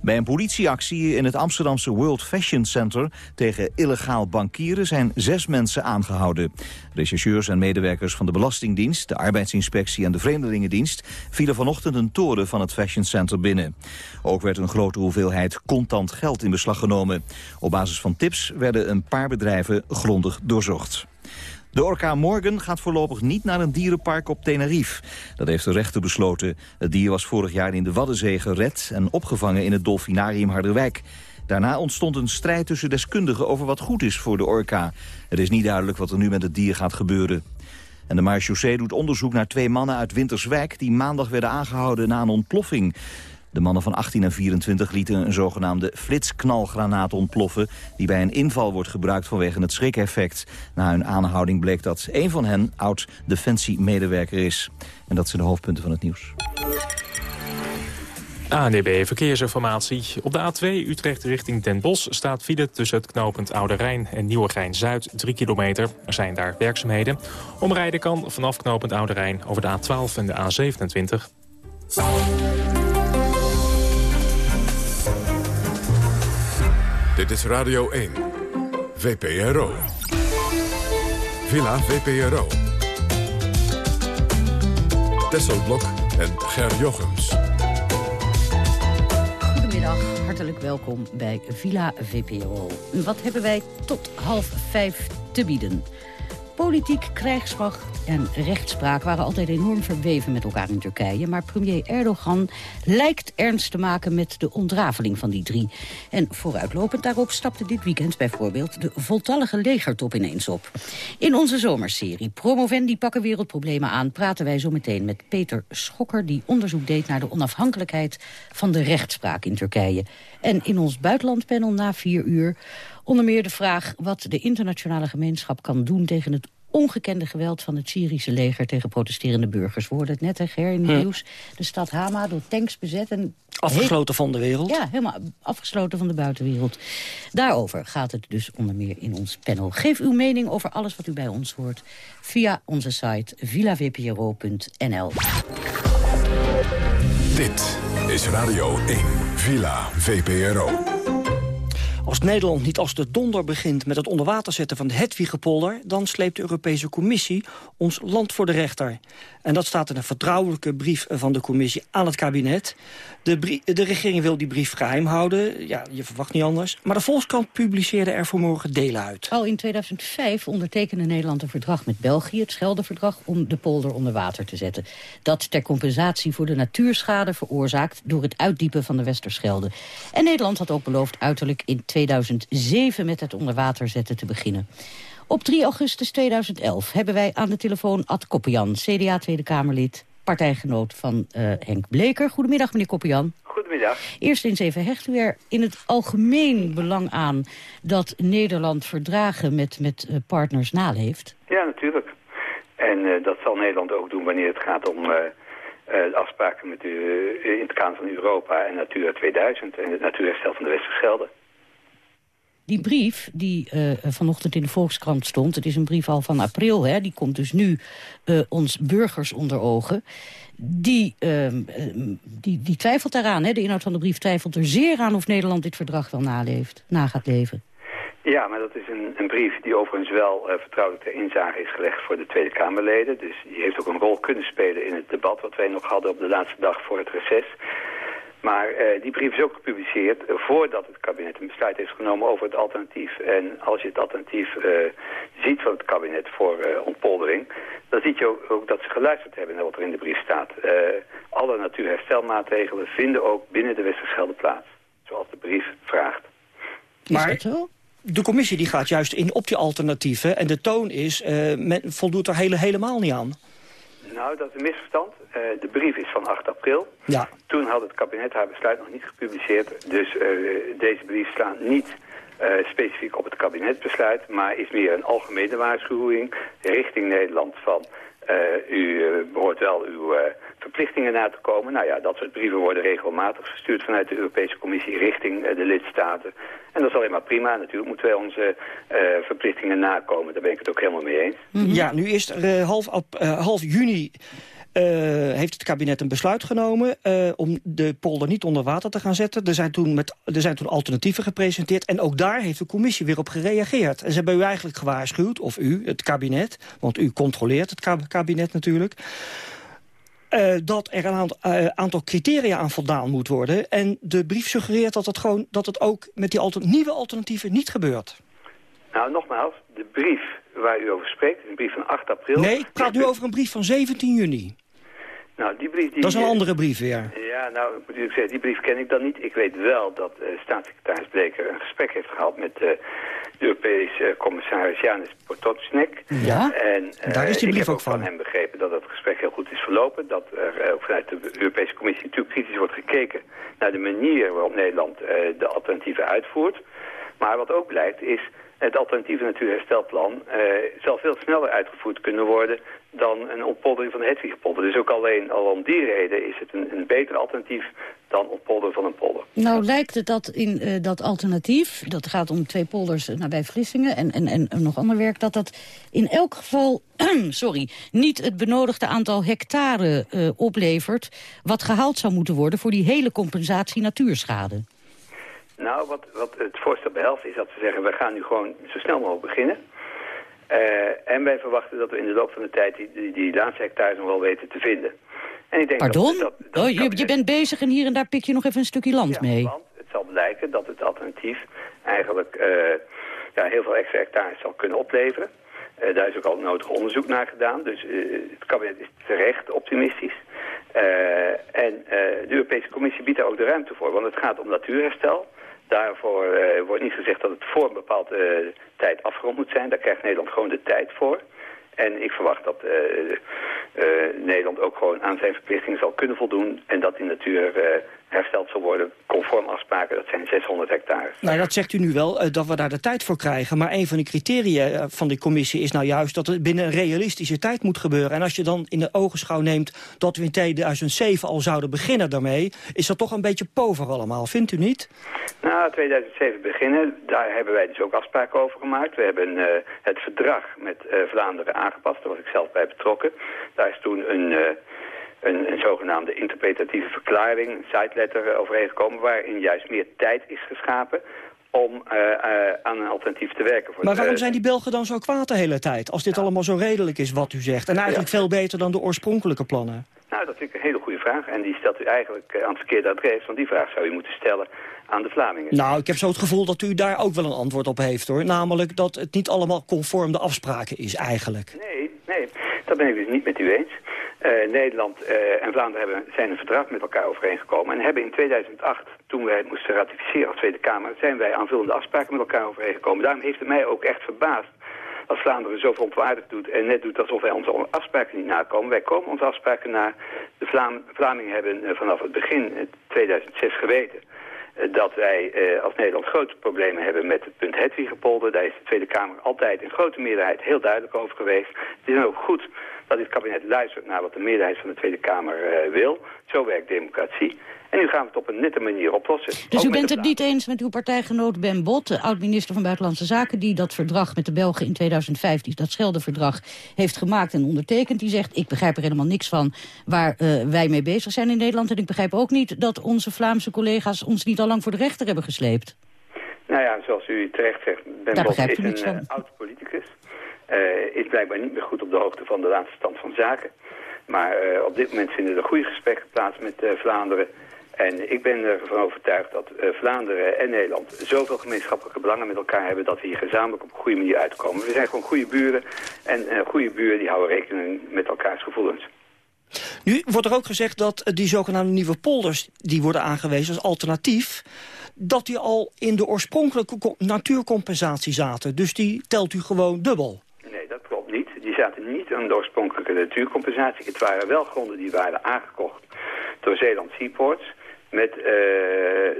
Bij een politieactie in het Amsterdamse World Fashion Center tegen illegaal bankieren zijn zes mensen aangehouden. Rechercheurs en medewerkers van de Belastingdienst, de Arbeidsinspectie en de Vreemdelingendienst vielen vanochtend een toren van het Fashion Center binnen. Ook werd een grote hoeveelheid contant geld in beslag genomen. Op basis van tips werden een paar bedrijven grondig doorzocht. De orkaan Morgan gaat voorlopig niet naar een dierenpark op Tenerife. Dat heeft de rechter besloten. Het dier was vorig jaar in de Waddenzee gered en opgevangen in het Dolfinarium Harderwijk. Daarna ontstond een strijd tussen deskundigen over wat goed is voor de orka. Het is niet duidelijk wat er nu met het dier gaat gebeuren. En de marechaussee doet onderzoek naar twee mannen uit Winterswijk... die maandag werden aangehouden na een ontploffing. De mannen van 18 en 24 lieten een zogenaamde flitsknalgranaat ontploffen... die bij een inval wordt gebruikt vanwege het schrikeffect. Na hun aanhouding bleek dat een van hen oud-defensiemedewerker is. En dat zijn de hoofdpunten van het nieuws. ANDB Verkeersinformatie. Op de A2 Utrecht richting Den Bosch staat file tussen het knooppunt Oude Rijn en Nieuwegein-Zuid 3 kilometer. Er zijn daar werkzaamheden. Omrijden kan vanaf knooppunt Oude Rijn over de A12 en de A27. Dit is Radio 1, VPRO. Villa VPRO. Tesselblok en Ger Jochems. Goedemiddag, hartelijk welkom bij Villa VPRO. Wat hebben wij tot half vijf te bieden? Politiek, krijgsmacht en rechtspraak waren altijd enorm verweven met elkaar in Turkije. Maar premier Erdogan lijkt ernst te maken met de ontrafeling van die drie. En vooruitlopend daarop stapte dit weekend bijvoorbeeld de voltallige legertop ineens op. In onze zomerserie Promovendi pakken wereldproblemen aan... praten wij zo meteen met Peter Schokker... die onderzoek deed naar de onafhankelijkheid van de rechtspraak in Turkije. En in ons buitenlandpanel na vier uur onder meer de vraag wat de internationale gemeenschap kan doen tegen het ongekende geweld van het Syrische leger tegen protesterende burgers. We hoorden het net, hè, Ger, in het Hm. nieuws. De stad Hama door tanks bezet. En Afgesloten van de wereld. Ja, helemaal afgesloten van de buitenwereld. Daarover gaat het dus onder meer in ons panel. Geef uw mening over alles wat u bij ons hoort via onze site villavpro.nl. Dit is Radio 1, Villa VPRO. Als Nederland niet als de donder begint met het onder water zetten van de Hedwiggepolder... dan sleept de Europese Commissie ons land voor de rechter. En dat staat in een vertrouwelijke brief van de Commissie aan het kabinet. De, de regering wil die brief geheim houden. Ja, je verwacht niet anders. Maar de Volkskrant publiceerde er vanmorgen delen uit. Al in 2005 ondertekende Nederland een verdrag met België... het Scheldeverdrag, om de polder onder water te zetten. Dat ter compensatie voor de natuurschade veroorzaakt... door het uitdiepen van de Westerschelde. En Nederland had ook beloofd uiterlijk in 2007 met het onder water zetten te beginnen. Op 3 augustus 2011 hebben wij aan de telefoon Ad Koppian... CDA Tweede Kamerlid, partijgenoot van eh, Henk Bleker. Goedemiddag, meneer Koppian. Goedemiddag. Eerst eens even, hecht u er in het algemeen belang aan... dat Nederland verdragen met, met eh, partners naleeft? Ja, natuurlijk. En eh, dat zal Nederland ook doen wanneer het gaat om de afspraken met de, in het kader van Europa en Natura 2000 en het natuurherstel van de Westerschelde. Die brief die eh, vanochtend in de Volkskrant stond... het is een brief al van april, hè, die komt dus nu eh, ons burgers onder ogen... Die, ehm, ehm, die, die twijfelt daaraan, hè, de inhoud van de brief twijfelt er zeer aan... of Nederland dit verdrag wel naleeft, na gaat leven. Ja, maar dat is een, een brief die overigens wel uh, vertrouwelijk ter inzage is gelegd voor de Tweede Kamerleden. Dus die heeft ook een rol kunnen spelen in het debat wat wij nog hadden op de laatste dag voor het reces. Maar uh, die brief is ook gepubliceerd voordat het kabinet een besluit heeft genomen over het alternatief. En als je het alternatief uh, ziet van het kabinet voor uh, ontpoldering, dan zie je ook, ook, dat ze geluisterd hebben naar wat er in de brief staat. alle natuurherstelmaatregelen vinden ook binnen de Westerschelde plaats, zoals de brief vraagt. Maar de commissie die gaat juist in op die alternatieven en de toon is, men voldoet er hele, helemaal niet aan. Nou, dat is een misverstand. Uh, de brief is van 8 april. Ja. Toen had het kabinet haar besluit nog niet gepubliceerd. Dus uh, deze brief slaat niet uh, specifiek op het kabinetsbesluit... maar is meer een algemene waarschuwing richting Nederland van... u behoort wel uw verplichtingen na te komen. Nou ja, dat soort brieven worden regelmatig verstuurd vanuit de Europese Commissie richting de lidstaten. En dat is alleen maar prima. Natuurlijk moeten wij onze verplichtingen nakomen. Daar ben ik het ook helemaal mee eens. Ja, nu is er half, half juni uh, heeft het kabinet een besluit genomen uh, om de polder niet onder water te gaan zetten. Er zijn, toen met, er zijn toen alternatieven gepresenteerd en ook daar heeft de commissie weer op gereageerd. En ze hebben u eigenlijk gewaarschuwd, of u, het kabinet, want u controleert het kabinet natuurlijk... Uh, dat er een aantal, uh, aantal, criteria aan voldaan moet worden. En de brief suggereert dat het, gewoon, dat het ook met die alter, nieuwe alternatieven niet gebeurt. Nou, nogmaals, de brief waar u over spreekt, een brief van 8 april... Nee, ik praat nu over een brief van 17 juni. Nou, die brief... Die, dat is een andere brief weer. Ja, nou, moet ik zeggen, die brief ken ik dan niet. Ik weet wel dat uh, staatssecretaris Bleker een gesprek heeft gehad met Europese commissaris Janis Potocnik. Ja, en, uh, daar is die brief ook, ook van. van hem begrepen dat het gesprek heel goed is verlopen. Dat er ook vanuit de Europese Commissie natuurlijk kritisch wordt gekeken naar de manier waarop Nederland de alternatieven uitvoert. Maar wat ook blijkt is het alternatieve natuurherstelplan uh, zal veel sneller uitgevoerd kunnen worden dan een oppoldering van de Hedwigepolder. Dus ook alleen al om die reden is het een, een beter alternatief dan oppolderen van een polder. Nou lijkt het dat in uh, dat alternatief, dat gaat om twee polders nabij Vlissingen en, en, en nog ander werk, dat dat in elk geval sorry, niet het benodigde aantal hectare uh, oplevert wat gehaald zou moeten worden voor die hele compensatie natuurschade. Nou, wat, wat het voorstel behelst is dat ze zeggen... we gaan nu gewoon zo snel mogelijk beginnen. Uh, en wij verwachten dat we in de loop van de tijd die, die, die laatste hectares nog wel weten te vinden. En ik denk Pardon? Dat, dat, oh, je, je bent bezig en hier en daar pik je nog even een stukje land ja, mee. want het zal blijken dat het alternatief eigenlijk uh, ja, heel veel extra hectares zal kunnen opleveren. Uh, daar is ook al nodig onderzoek naar gedaan. Dus het kabinet is terecht optimistisch. en de Europese Commissie biedt daar ook de ruimte voor. Want het gaat om natuurherstel. Daarvoor uh, wordt niet gezegd dat het voor een bepaalde uh, tijd afgerond moet zijn. Daar krijgt Nederland gewoon de tijd voor. En ik verwacht dat uh, Nederland ook gewoon aan zijn verplichtingen zal kunnen voldoen. En dat die natuur hersteld zal worden conform afspraken. Dat zijn 600 hectare. Nou, dat zegt u nu wel, dat we daar de tijd voor krijgen. Maar een van de criteria van die commissie is nou juist... dat het binnen een realistische tijd moet gebeuren. En als je dan in de ogenschouw neemt dat we in 2007 al zouden beginnen daarmee... is dat toch een beetje pover allemaal, vindt u niet? Nou, 2007 beginnen, daar hebben wij dus ook afspraken over gemaakt. We hebben uh, het verdrag met uh, Vlaanderen aangepast, daar was ik zelf bij betrokken. Daar is toen een, een, een, zogenaamde interpretatieve verklaring, een siteletter overeengekomen... waarin juist meer tijd is geschapen om aan een alternatief te werken. Voor maar waarom zijn die Belgen dan zo kwaad de hele tijd... als dit ja. allemaal zo redelijk is wat u zegt? En eigenlijk ja. veel beter dan de oorspronkelijke plannen. Nou, dat vind ik een hele goede vraag. En die stelt u eigenlijk aan het verkeerde adres. Want die vraag zou u moeten stellen aan de Vlamingen. Nou, ik heb zo het gevoel dat u daar ook wel een antwoord op heeft, hoor. Namelijk dat het niet allemaal conform de afspraken is, eigenlijk. Nee, nee, dat ben ik dus niet met u eens. Uh, Nederland uh, en Vlaanderen hebben, zijn een verdrag met elkaar overeengekomen... en hebben in 2008, toen wij het moesten ratificeren als Tweede Kamer... zijn wij aanvullende afspraken met elkaar overeengekomen. Daarom heeft het mij ook echt verbaasd als Vlaanderen zo verontwaardigd doet en net doet alsof wij onze afspraken niet nakomen. Wij komen onze afspraken na. De Vlaam Vlamingen hebben uh, vanaf het begin 2006 geweten dat wij uh, als Nederland grote problemen hebben met het punt Hedwigepolder. Daar is de Tweede Kamer altijd in grote meerderheid heel duidelijk over geweest. Het is ook goed dat dit kabinet luistert naar wat de meerderheid van de Tweede Kamer uh, wil. Zo werkt democratie. En nu gaan we het op een nette manier oplossen. Dus u bent het niet eens met uw partijgenoot Ben Bot, de oud-minister van Buitenlandse Zaken... die dat verdrag met de Belgen in 2015, dat Scheldeverdrag, heeft gemaakt en ondertekend. Die zegt, ik begrijp er helemaal niks van waar uh, wij mee bezig zijn in Nederland. En ik begrijp ook niet dat onze Vlaamse collega's ons niet al lang voor de rechter hebben gesleept. Nou ja, zoals u terecht zegt, Ben Daar begrijpt is een uh, oud-politicus. Uh, is blijkbaar niet meer goed op de hoogte van de laatste stand van zaken. Maar uh, op dit moment vinden er goede gesprekken plaats met uh, Vlaanderen. En ik ben ervan overtuigd dat Vlaanderen en Nederland zoveel gemeenschappelijke belangen met elkaar hebben... dat we hier gezamenlijk op een goede manier uitkomen. We zijn gewoon goede buren en goede buren die houden rekening met elkaars gevoelens. Nu wordt er ook gezegd dat die zogenaamde nieuwe polders... die worden aangewezen als alternatief... dat die al in de oorspronkelijke natuurcompensatie zaten. Dus die telt u gewoon dubbel. Nee, dat klopt niet. Die zaten niet in de oorspronkelijke natuurcompensatie. Het waren wel gronden die waren aangekocht door Zeeland Seaports... met uh,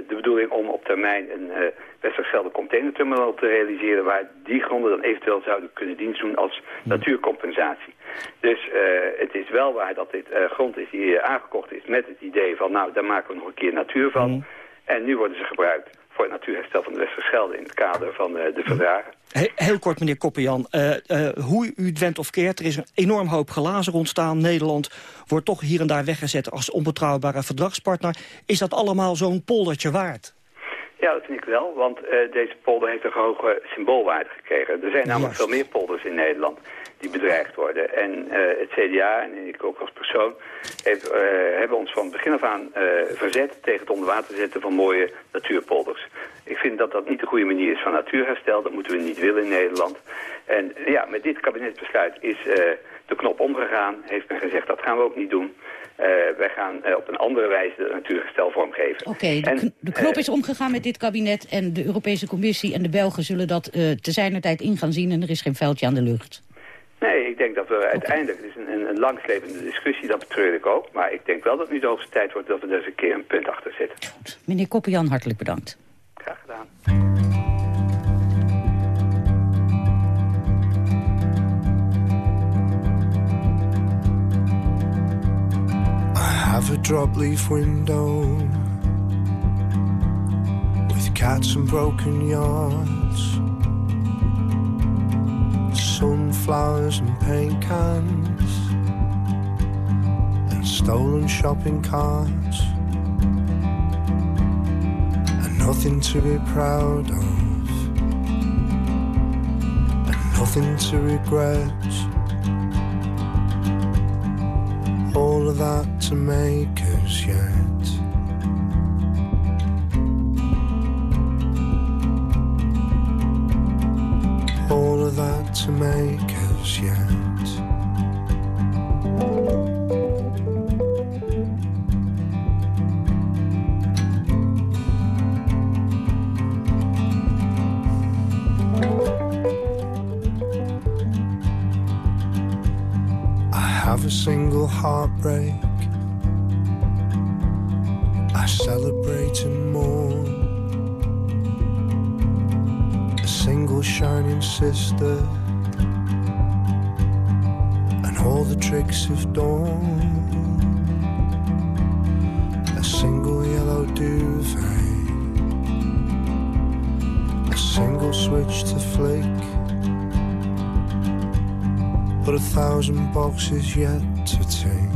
de bedoeling om op termijn een uh, Westerschelde containerterminal te realiseren... waar die gronden dan eventueel zouden kunnen dienst doen als natuurcompensatie. Dus uh, het is wel waar dat dit grond is die aangekocht is met het idee van... nou, daar maken we nog een keer natuur van. Mm. En nu worden ze gebruikt voor het natuurherstel van de Westerschelde... in het kader van de verdragen. He heel kort, meneer Koppenjan. Uh, uh, hoe u het went of keert, er is een enorm hoop glazen ontstaan. Nederland wordt toch hier en daar weggezet als onbetrouwbare verdragspartner. Is dat allemaal zo'n poldertje waard? Ja, dat vind ik wel, want uh, deze polder heeft een hoge symboolwaarde gekregen. Er zijn namelijk Juist. veel meer polders in Nederland die bedreigd worden. En uh, het CDA, en ik ook als persoon, heeft, uh, hebben ons van begin af aan uh, verzet tegen het onder water zetten van mooie natuurpolders. Ik vind dat dat niet de goede manier is van natuurherstel. Dat moeten we niet willen in Nederland. En ja, met dit kabinetsbesluit is de knop omgegaan. Heeft men gezegd, dat gaan we ook niet doen. Wij gaan op een andere wijze de natuurherstel vormgeven. Oké, okay, de, de, knop is omgegaan met dit kabinet... en de Europese Commissie en de Belgen zullen dat te zijner tijd in gaan zien... en er is geen vuiltje aan de lucht. Nee, ik denk dat we uiteindelijk... Het is een, een, langslepende discussie, dat betreur ik ook. Maar ik denk wel dat het nu de hoogste tijd wordt... dat we er eens een keer een punt achter zetten. Goed. Meneer Koppenjan, hartelijk bedankt. Graag gedaan. have a drop leaf window with cats and broken yards, sunflowers and paint cans, and stolen shopping carts, and nothing to be proud of, and nothing to regret. All of that to make us yet. That to make us yet. I have a single heartbreak. I celebrate sister. And all the tricks of dawn. A single yellow duvet. A single switch to flick but a thousand boxes yet to take.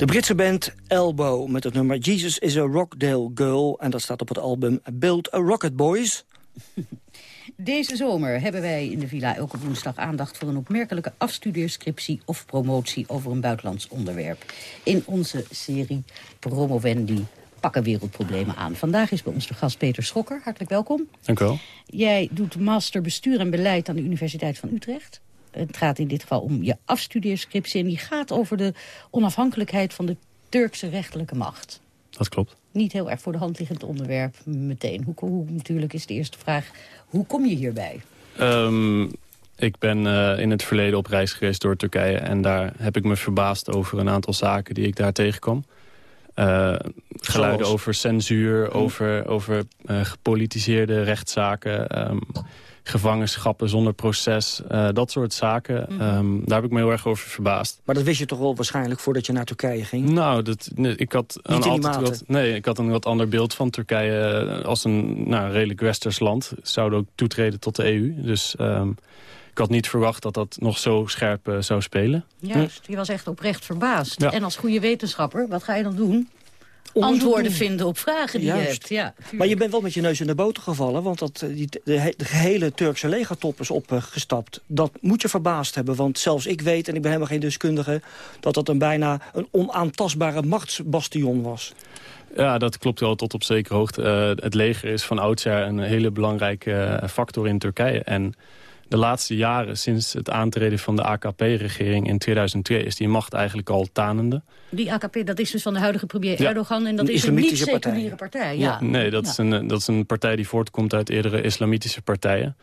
De Britse band Elbow met het nummer Jesus is a Rockdale Girl. En dat staat op het album Build a Rocket Boys. Deze zomer hebben wij in de villa elke woensdag aandacht voor een opmerkelijke afstudeerscriptie of promotie over een buitenlands onderwerp. In onze serie Promovendi pakken wereldproblemen aan. Vandaag is bij ons de gast Peter Schokker. Hartelijk welkom. Dank u wel. Jij doet master bestuur en beleid aan de Universiteit van Utrecht. Het gaat in dit geval om je afstudeerscriptie en die gaat over de onafhankelijkheid van de Turkse rechterlijke macht. Dat klopt. Niet heel erg voor de hand liggend onderwerp meteen. Hoe, hoe natuurlijk is de eerste vraag, hoe kom je hierbij? Um, ik ben uh, in het verleden op reis geweest door Turkije... en daar heb ik me verbaasd over een aantal zaken die ik daar tegenkwam. Uh, geluiden over censuur, hm. over, over uh, gepolitiseerde rechtszaken... Um, gevangenschappen zonder proces, uh, dat soort zaken. Mm um, daar heb ik me heel erg over verbaasd. Maar dat wist je toch wel waarschijnlijk voordat je naar Turkije ging? Nou, dat, nee, ik had een altijd wat, nee, ik had een wat ander beeld van Turkije als een nou, redelijk westers land. Zouden ook toetreden tot de EU. Dus um, ik had niet verwacht dat dat nog zo scherp uh, zou spelen. Juist, je was echt oprecht verbaasd. Ja. En als goede wetenschapper, wat ga je dan doen? Antwoorden vinden op vragen die Juist. je hebt. Ja, maar je bent wel met je neus in de boter gevallen... want dat, die, de, de gehele Turkse legertop is opgestapt. Dat moet je verbaasd hebben, want zelfs ik weet... en ik ben helemaal geen deskundige... dat dat een bijna een onaantastbare machtsbastion was. Ja, dat klopt wel tot op zekere hoogte. Uh, het leger is van oudsher een hele belangrijke factor in Turkije. En de laatste jaren, sinds het aantreden van de AKP-regering in 2002... is die macht eigenlijk al tanende. Die AKP, dat is dus van de huidige premier Erdogan... en dat is een niet-seculiere partij. partij. Ja. Nee, dat, ja. is een, dat is een partij die voortkomt uit eerdere islamitische partijen.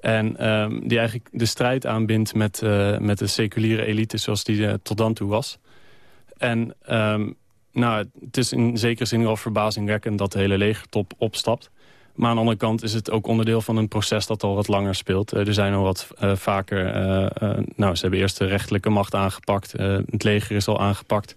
En um, die eigenlijk de strijd aanbindt met, uh, met de seculiere elite... zoals die uh, tot dan toe was. En um, nou, het is in zekere zin wel verbazingwekkend... dat de hele legertop opstapt... Maar aan de andere kant is het ook onderdeel van een proces dat al wat langer speelt. Uh, er zijn al wat uh, vaker... Uh, nou, ze hebben eerst de rechterlijke macht aangepakt. het leger is al aangepakt.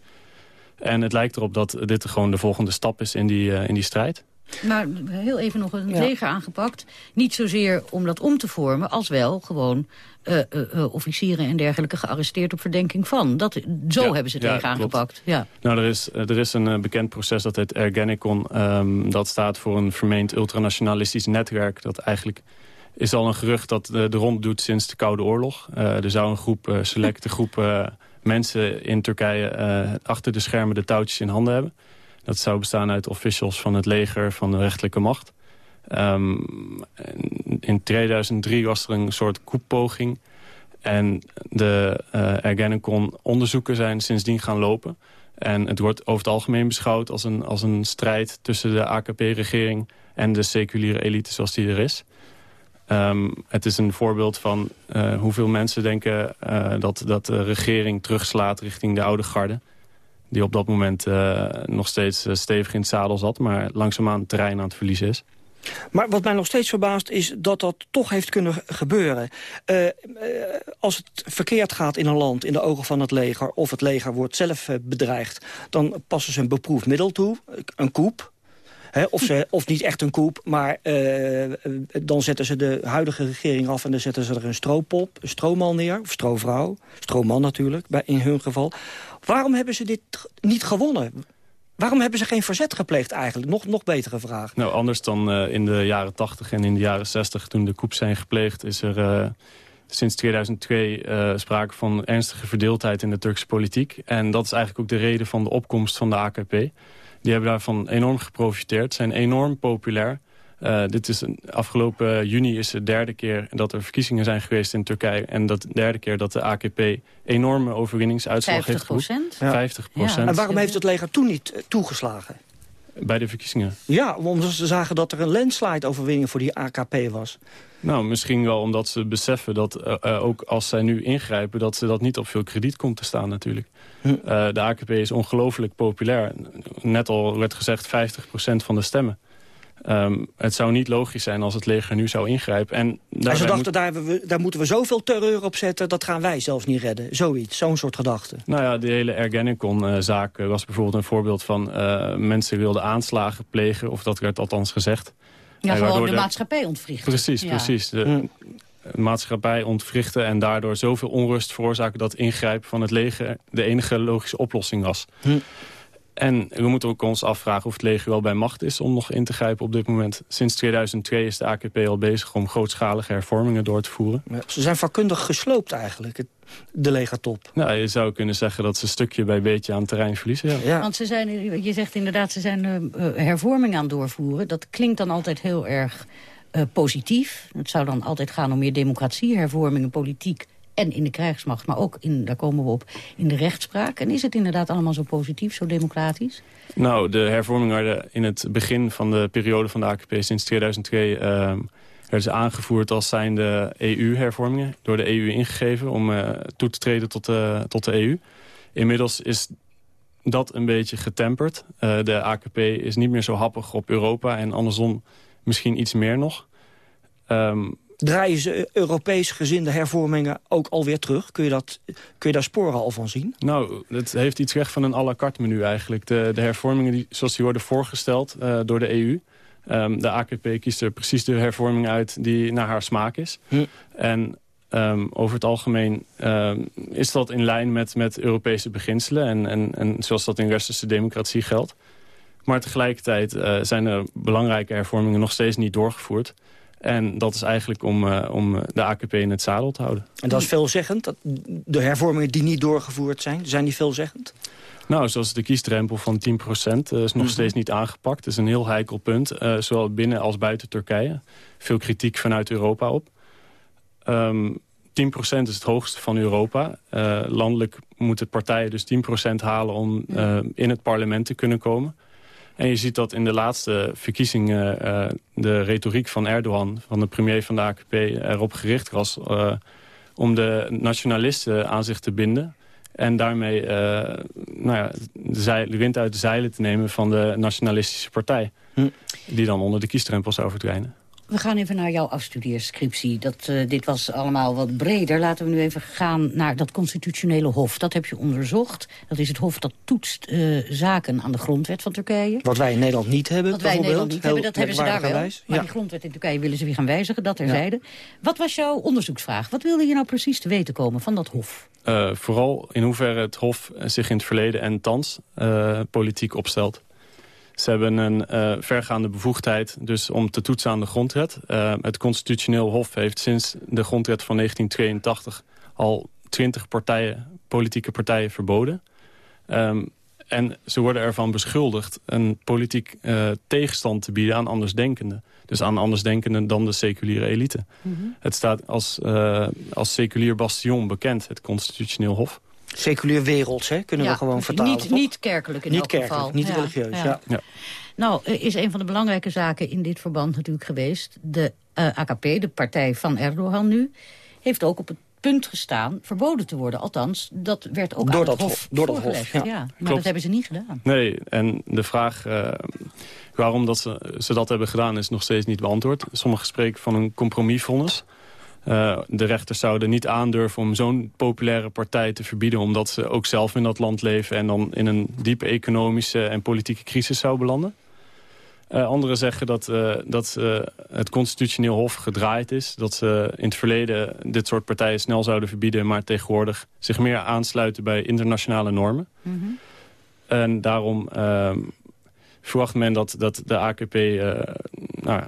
En het lijkt erop dat dit gewoon de volgende stap is in die, in die strijd. Maar heel even nog ja. leger aangepakt. Niet zozeer om dat om te vormen, als wel gewoon uh, uh, officieren en dergelijke gearresteerd op verdenking van. Dat, zo ja, hebben ze het ja, leger aangepakt. Ja. Nou, er is, er is een uh, bekend proces dat heet Ergenekon. Um, dat staat voor een vermeend ultranationalistisch netwerk. Dat eigenlijk is al een gerucht dat de rond doet sinds de Koude Oorlog. er zou een groep, selecte groep mensen in Turkije achter de schermen de touwtjes in handen hebben. Dat zou bestaan uit officials van het leger, van de rechterlijke macht. Um, in 2003 was er een soort koepoging. En de uh, Ergenekon-onderzoeken zijn sindsdien gaan lopen. En het wordt over het algemeen beschouwd als een, als een strijd... tussen de AKP-regering en de seculiere elite zoals die er is. Um, het is een voorbeeld van uh, hoeveel mensen denken... Uh, dat, dat de regering terugslaat richting de oude garde die op dat moment uh, nog steeds uh, stevig in het zadel zat... maar langzaamaan terrein aan het verliezen is. Maar wat mij nog steeds verbaast is dat dat toch heeft kunnen gebeuren. Uh, als het verkeerd gaat in een land, in de ogen van het leger... of het leger wordt zelf bedreigd... dan passen ze een beproefd middel toe, een koep... Of, ze, of niet echt een koep, maar uh, dan zetten ze de huidige regering af... en dan zetten ze er een stroopop, een stroomman neer, of stroovrouw. Stroomman natuurlijk, bij, in hun geval. Waarom hebben ze dit niet gewonnen? Waarom hebben ze geen verzet gepleegd eigenlijk? Nog, nog betere vraag. Nou, anders dan uh, in de jaren 80 en in de jaren 60... toen de koep zijn gepleegd, is er... Uh, sinds 2002 uh, sprake van ernstige verdeeldheid in de Turkse politiek. En dat is eigenlijk ook de reden van de opkomst van de AKP. Die hebben daarvan enorm geprofiteerd, zijn enorm populair. Uh, dit is een, afgelopen juni is de derde keer dat er verkiezingen zijn geweest in Turkije. En dat de derde keer dat de AKP enorme overwinningsuitslag heeft geboekt. 50 procent. Ja. En waarom heeft het leger toen niet toegeslagen? Bij de verkiezingen? Ja, omdat ze zagen dat er een landslide-overwinning voor die AKP was. Nou, misschien wel omdat ze beseffen dat uh, uh, ook als zij nu ingrijpen... dat ze dat niet op veel krediet komt te staan natuurlijk. Hm. Uh, de AKP is ongelooflijk populair. Net al werd gezegd 50% van de stemmen. Um, het zou niet logisch zijn als het leger nu zou ingrijpen. En, en ze dachten, moet... daar, we, daar, moeten we zoveel terreur op zetten... dat gaan wij zelfs niet redden. Zoiets, zo'n soort gedachte. Nou ja, de hele Ergenekon-zaak was bijvoorbeeld een voorbeeld van... Uh, mensen wilden aanslagen plegen, of dat werd althans gezegd. Ja, gewoon de, de, maatschappij ontwrichten. Precies, ja. precies. De, maatschappij ontwrichten... en daardoor zoveel onrust veroorzaken dat ingrijpen van het leger... de enige logische oplossing was. Hm. En we moeten ook ons afvragen of het leger wel bij macht is om nog in te grijpen op dit moment. Sinds 2002 is de AKP al bezig om grootschalige hervormingen door te voeren. Ja, ze zijn vakkundig gesloopt eigenlijk, het- de legertop. Nou, je zou kunnen zeggen dat ze stukje bij beetje aan terrein verliezen. Ja. Want ze zijn, je zegt inderdaad, ze zijn eh, eh, hervormingen aan het doorvoeren. Dat klinkt dan altijd heel erg eh, positief. Het zou dan altijd gaan om meer democratie, hervormingen, politiek... en in de krijgsmacht, maar ook, in, daar komen we op, in de rechtspraak. En is het inderdaad allemaal zo positief, zo democratisch? Nou, de hervormingen in het begin van de periode van de AKP sinds 2002... ehm werden ze aangevoerd als zijnde EU-hervormingen. Door de EU ingegeven om eh, toe te treden tot de, tot de EU. Inmiddels is dat een beetje getemperd. Eh, de AKP is niet meer zo happig op Europa en andersom misschien iets meer nog. Ehm, Draaien ze Europees gezinde hervormingen ook alweer terug? Kun je, dat, kun je daar sporen al van zien? Nou, het heeft iets weg van een à la carte menu eigenlijk. De, de hervormingen die, zoals die worden voorgesteld eh, door de EU. Ehm, de AKP kiest er precies de hervorming uit die naar haar smaak is. En ehm, over het algemeen ehm, is dat in lijn met, met Europese beginselen... En, en, en zoals dat in westerse democratie geldt. Maar tegelijkertijd eh, zijn er belangrijke hervormingen nog steeds niet doorgevoerd. En dat is eigenlijk om, eh, om de AKP in het zadel te houden. En dat is veelzeggend. Dat de hervormingen die niet doorgevoerd zijn, zijn die veelzeggend? Nou, zoals de kiesdrempel van 10% uh, is nog Mhm. steeds niet aangepakt. Dat is een heel heikel punt, eh, zowel binnen als buiten Turkije. Veel kritiek vanuit Europa op. Ehm 10% is het hoogste van Europa. Eh, landelijk moeten partijen dus 10% halen om eh, in het parlement te kunnen komen. En je ziet dat in de laatste verkiezingen eh, de retoriek van Erdogan, van de premier van de AKP, erop gericht was eh, om de nationalisten aan zich te binden. En daarmee eh, nou ja, de, wind uit de zeilen te nemen van de nationalistische partij. Die dan onder de kiesdrempel zou verdwijnen. We gaan even naar jouw afstudeerscriptie. Dat, eh, dit was allemaal wat breder. Laten we nu even gaan naar dat constitutionele hof. Dat heb je onderzocht. Dat is het hof dat toetst eh, zaken aan de grondwet van Turkije. Wat wij in Nederland niet hebben, Wat wij in bijvoorbeeld. Nederland niet hebben, dat hebben ze daar wel. Maar Ja. die grondwet in Turkije willen ze weer gaan wijzigen, dat terzijde. Wat was jouw onderzoeksvraag? Wat wilde je nou precies te weten komen van dat hof? Eh, vooral in hoeverre het Hof zich in het verleden en thans eh, politiek opstelt. Ze hebben een eh, vergaande bevoegdheid dus om te toetsen aan de grondwet. Eh, het Constitutioneel Hof heeft sinds de grondwet van 1982 al twintig partijen, politieke partijen verboden. Ehm, en ze worden ervan beschuldigd een politiek eh, tegenstand te bieden aan andersdenkenden. Dus aan andersdenkenden dan de seculiere elite. Het staat als, als seculier bastion bekend, het Constitutioneel Hof. Seculier werelds, hè, kunnen Ja, we gewoon vertalen. Niet, niet kerkelijk in Niet elk kerkelijk, geval. niet Ja, religieus, ja. Ja. Nou, is een van de belangrijke zaken in dit verband natuurlijk geweest... de eh, AKP, de partij van Erdogan nu, heeft ook op het punt gestaan verboden te worden. Althans, dat werd ook Door aan dat het hof, door dat hof, ja. Ja. Maar Klopt. dat hebben ze niet gedaan. Nee, en de vraag eh, waarom dat ze, ze dat hebben gedaan is nog steeds niet beantwoord. Sommigen spreken van een compromisvonnis. Eh, de rechters zouden niet aandurven om zo'n populaire partij te verbieden... omdat ze ook zelf in dat land leven... en dan in een diepe economische en politieke crisis zou belanden. Eh, anderen zeggen dat, eh, dat het constitutioneel hof gedraaid is. Dat ze in het verleden dit soort partijen snel zouden verbieden... maar tegenwoordig zich meer aansluiten bij internationale normen. En daarom ehm, verwacht men dat, dat de AKP... nou,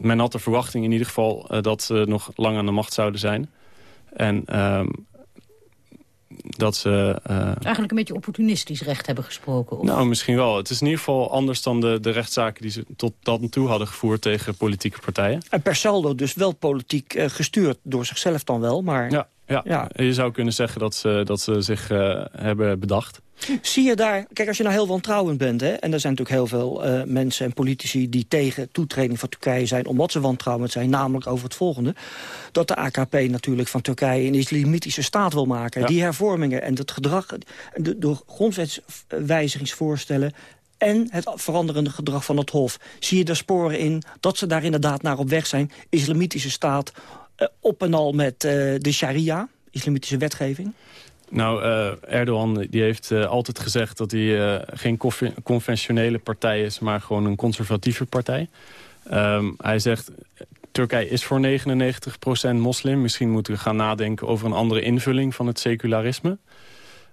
men had de verwachting in ieder geval eh, dat ze nog lang aan de macht zouden zijn. En ehm, dat ze... eh, Eigenlijk een beetje opportunistisch recht hebben gesproken. Of... nou, misschien wel. Het is in ieder geval anders dan de, de rechtszaken... die ze tot dat toe hadden gevoerd tegen politieke partijen. En per saldo dus wel politiek eh, gestuurd door zichzelf dan wel, maar... Ja, ja. je zou kunnen zeggen dat ze, dat ze zich eh, hebben bedacht. Zie je daar, kijk als je nou heel wantrouwend bent... Hè, en er zijn natuurlijk heel veel eh, mensen en politici die tegen toetreding van Turkije zijn... omdat ze wantrouwend zijn, namelijk over het volgende... dat de AKP natuurlijk van Turkije een islamitische staat wil maken. Ja. Die hervormingen en het gedrag, de, de grondwetswijzigingsvoorstellen... en het veranderende gedrag van het Hof. Zie je daar sporen in dat ze daar inderdaad naar op weg zijn? Islamitische staat, eh, op en al met eh, de sharia, islamitische wetgeving? Nou, eh, Erdogan die heeft eh, altijd gezegd dat hij eh, geen conve- conventionele partij is... maar gewoon een conservatieve partij. Ehm, hij zegt, Turkije is voor 99% moslim. Misschien moeten we gaan nadenken over een andere invulling van het secularisme.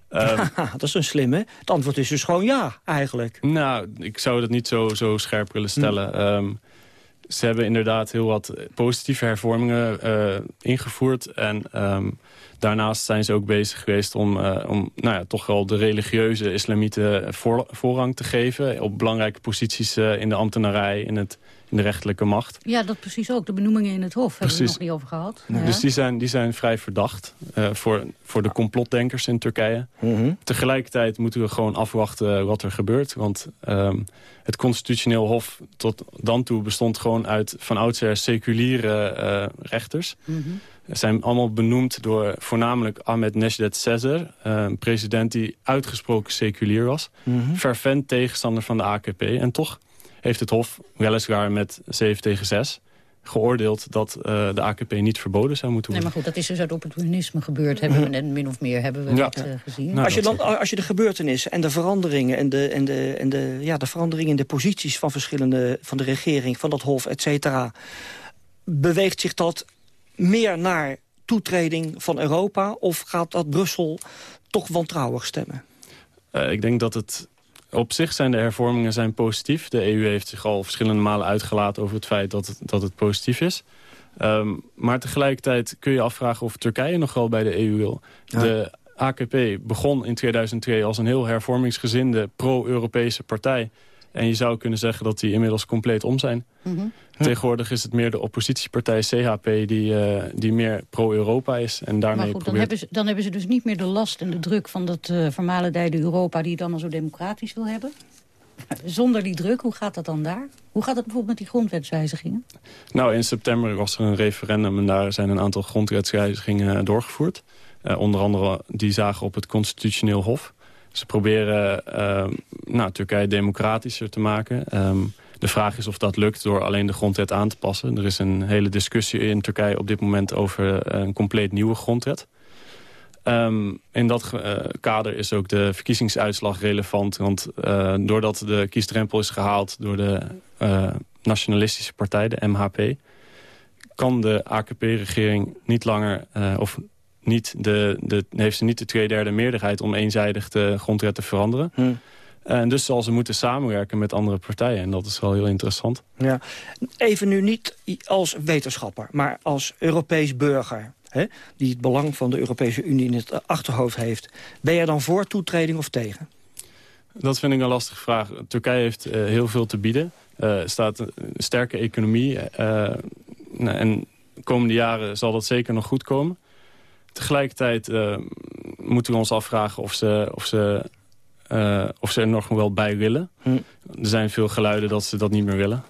Um, dat is een slimme. Het antwoord is dus gewoon ja, eigenlijk. Nou, ik zou dat niet zo, zo scherp willen stellen. Hm. Um, ze hebben inderdaad heel wat positieve hervormingen uh, ingevoerd. En um, daarnaast zijn ze ook bezig geweest om, uh, om nou ja, toch wel de religieuze islamieten voor, voorrang te geven. Op belangrijke posities uh, in de ambtenarij, in het in de rechterlijke macht. Ja, dat precies ook. De benoemingen in het Hof hebben we nog niet over gehad. Ja. Dus die zijn, die zijn vrij verdacht uh, voor, voor de complotdenkers in Turkije. Mm -hmm. Tegelijkertijd moeten we gewoon afwachten wat er gebeurt. Want um, het constitutioneel hof tot dan toe bestond gewoon uit van oudsher seculiere uh, rechters. Mm -hmm. Ze zijn allemaal benoemd door voornamelijk Ahmed Necdet Sezer. een president die uitgesproken seculier was. Mm -hmm. Fervent tegenstander van de AKP. En toch heeft het Hof, weliswaar met 7 tegen 6 geoordeeld dat uh, de AKP niet verboden zou moeten worden. Nee, maar goed, dat is dus uit opportunisme gebeurd. Hebben we net min of meer hebben we ja. dat uh, gezien. Nou, als, je dan, als je de gebeurtenissen en de veranderingen... en, de, en, de, en de, ja, de veranderingen in de posities van verschillende... van de regering, van dat hof, et cetera... beweegt zich dat meer naar toetreding van Europa... of gaat dat Brussel toch wantrouwig stemmen? Uh, ik denk dat het op zich zijn de hervormingen zijn positief. De EU heeft zich al verschillende malen uitgelaten over het feit dat het, dat het positief is. Um, maar tegelijkertijd kun je afvragen of Turkije nog wel bij de EU wil. Ja. De AKP begon in 2002 als een heel hervormingsgezinde pro-Europese partij. En je zou kunnen zeggen dat die inmiddels compleet om zijn. Mm -hmm. Tegenwoordig is het meer de oppositiepartij CHP die, uh, die meer pro-Europa is. En daarmee maar goed, dan, hebben ze, dan hebben ze dus niet meer de last en de druk van dat uh, vermalendijde Europa... die het allemaal zo democratisch wil hebben? Zonder die druk, hoe gaat dat dan daar? Hoe gaat het bijvoorbeeld met die grondwetswijzigingen? Nou, in september was er een referendum en daar zijn een aantal grondwetswijzigingen doorgevoerd. Uh, onder andere die zagen op het constitutioneel hof. Ze proberen uh, nou, Turkije democratischer te maken. Um, de vraag is of dat lukt door alleen de grondwet aan te passen. Er is een hele discussie in Turkije op dit moment over een compleet nieuwe grondwet. Um, in dat uh, kader is ook de verkiezingsuitslag relevant. Want uh, doordat de kiesdrempel is gehaald door de nationalistische partij, de MHP... kan de AKP-regering niet langer... of niet de, de, heeft ze niet de tweederde meerderheid om eenzijdig de grondwet te veranderen. Hm. En dus zal ze moeten samenwerken met andere partijen. En dat is wel heel interessant. Ja. Even nu niet als wetenschapper, maar als Europees burger... Hè, die het belang van de Europese Unie in het achterhoofd heeft. Ben je dan voor toetreding of tegen? Dat vind ik een lastige vraag. Turkije heeft uh, heel veel te bieden. Er uh, staat een sterke economie. Uh, en de komende jaren zal dat zeker nog goed komen. Tegelijkertijd moeten we ons afvragen of ze, of ze uh, of ze er nog wel bij willen. Hm. Er zijn veel geluiden dat ze dat niet meer willen.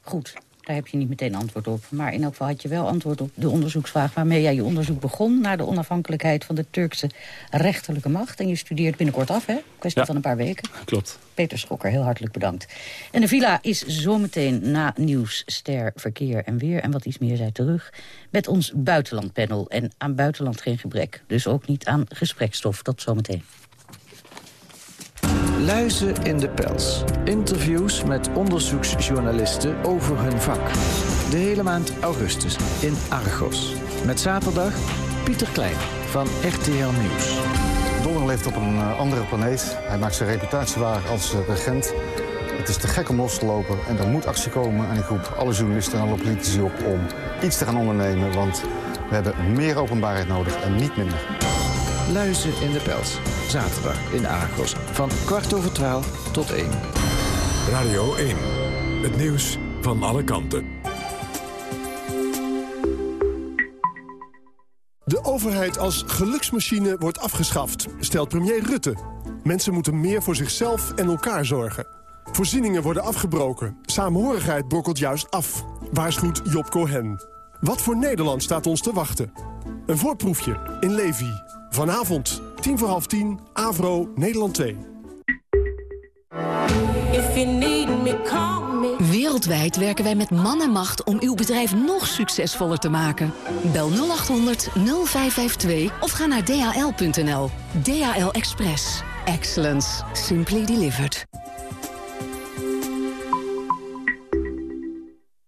Goed, daar heb je niet meteen antwoord op. Maar in elk geval had je wel antwoord op de onderzoeksvraag... waarmee jij je onderzoek begon naar de onafhankelijkheid van de Turkse rechterlijke macht. En je studeert binnenkort af, hè? Kwestie ja, van een paar weken. Klopt. Peter Schokker, heel hartelijk bedankt. En de villa is zometeen na nieuws, ster, verkeer en weer. En wat iets meer zij terug met ons buitenlandpanel. En aan buitenland geen gebrek. Dus ook niet aan gesprekstof. Tot zometeen. Luizen in de pels. Interviews met onderzoeksjournalisten over hun vak. De hele maand augustus in Argos. Met zaterdag Pieter Klein van RTL Nieuws. Donner leeft op een uh, andere planeet. Hij maakt zijn reputatie waar als uh, regent. Het is te gek om los te lopen en er moet actie komen. En ik roep alle journalisten en alle politici op om iets te gaan ondernemen. Want we hebben meer openbaarheid nodig en niet minder. Luizen in de pels. Zaterdag in Argos. Van kwart over twaalf tot één. Radio 1. Het nieuws van alle kanten. De overheid als geluksmachine wordt afgeschaft, stelt premier Rutte. Mensen moeten meer voor zichzelf en elkaar zorgen. Voorzieningen worden afgebroken. Saamhorigheid brokkelt juist af. Waarschuwt Job Cohen. Wat voor Nederland staat ons te wachten? Een voorproefje in Levi. Vanavond, tien voor half tien, Avro, Nederland 2. Wereldwijd werken wij met man en macht om uw bedrijf nog succesvoller te maken. Bel 0800 0552 of ga naar dhl.nl. DHL Express. Excellence. Simply delivered.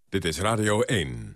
Dit is Radio 1.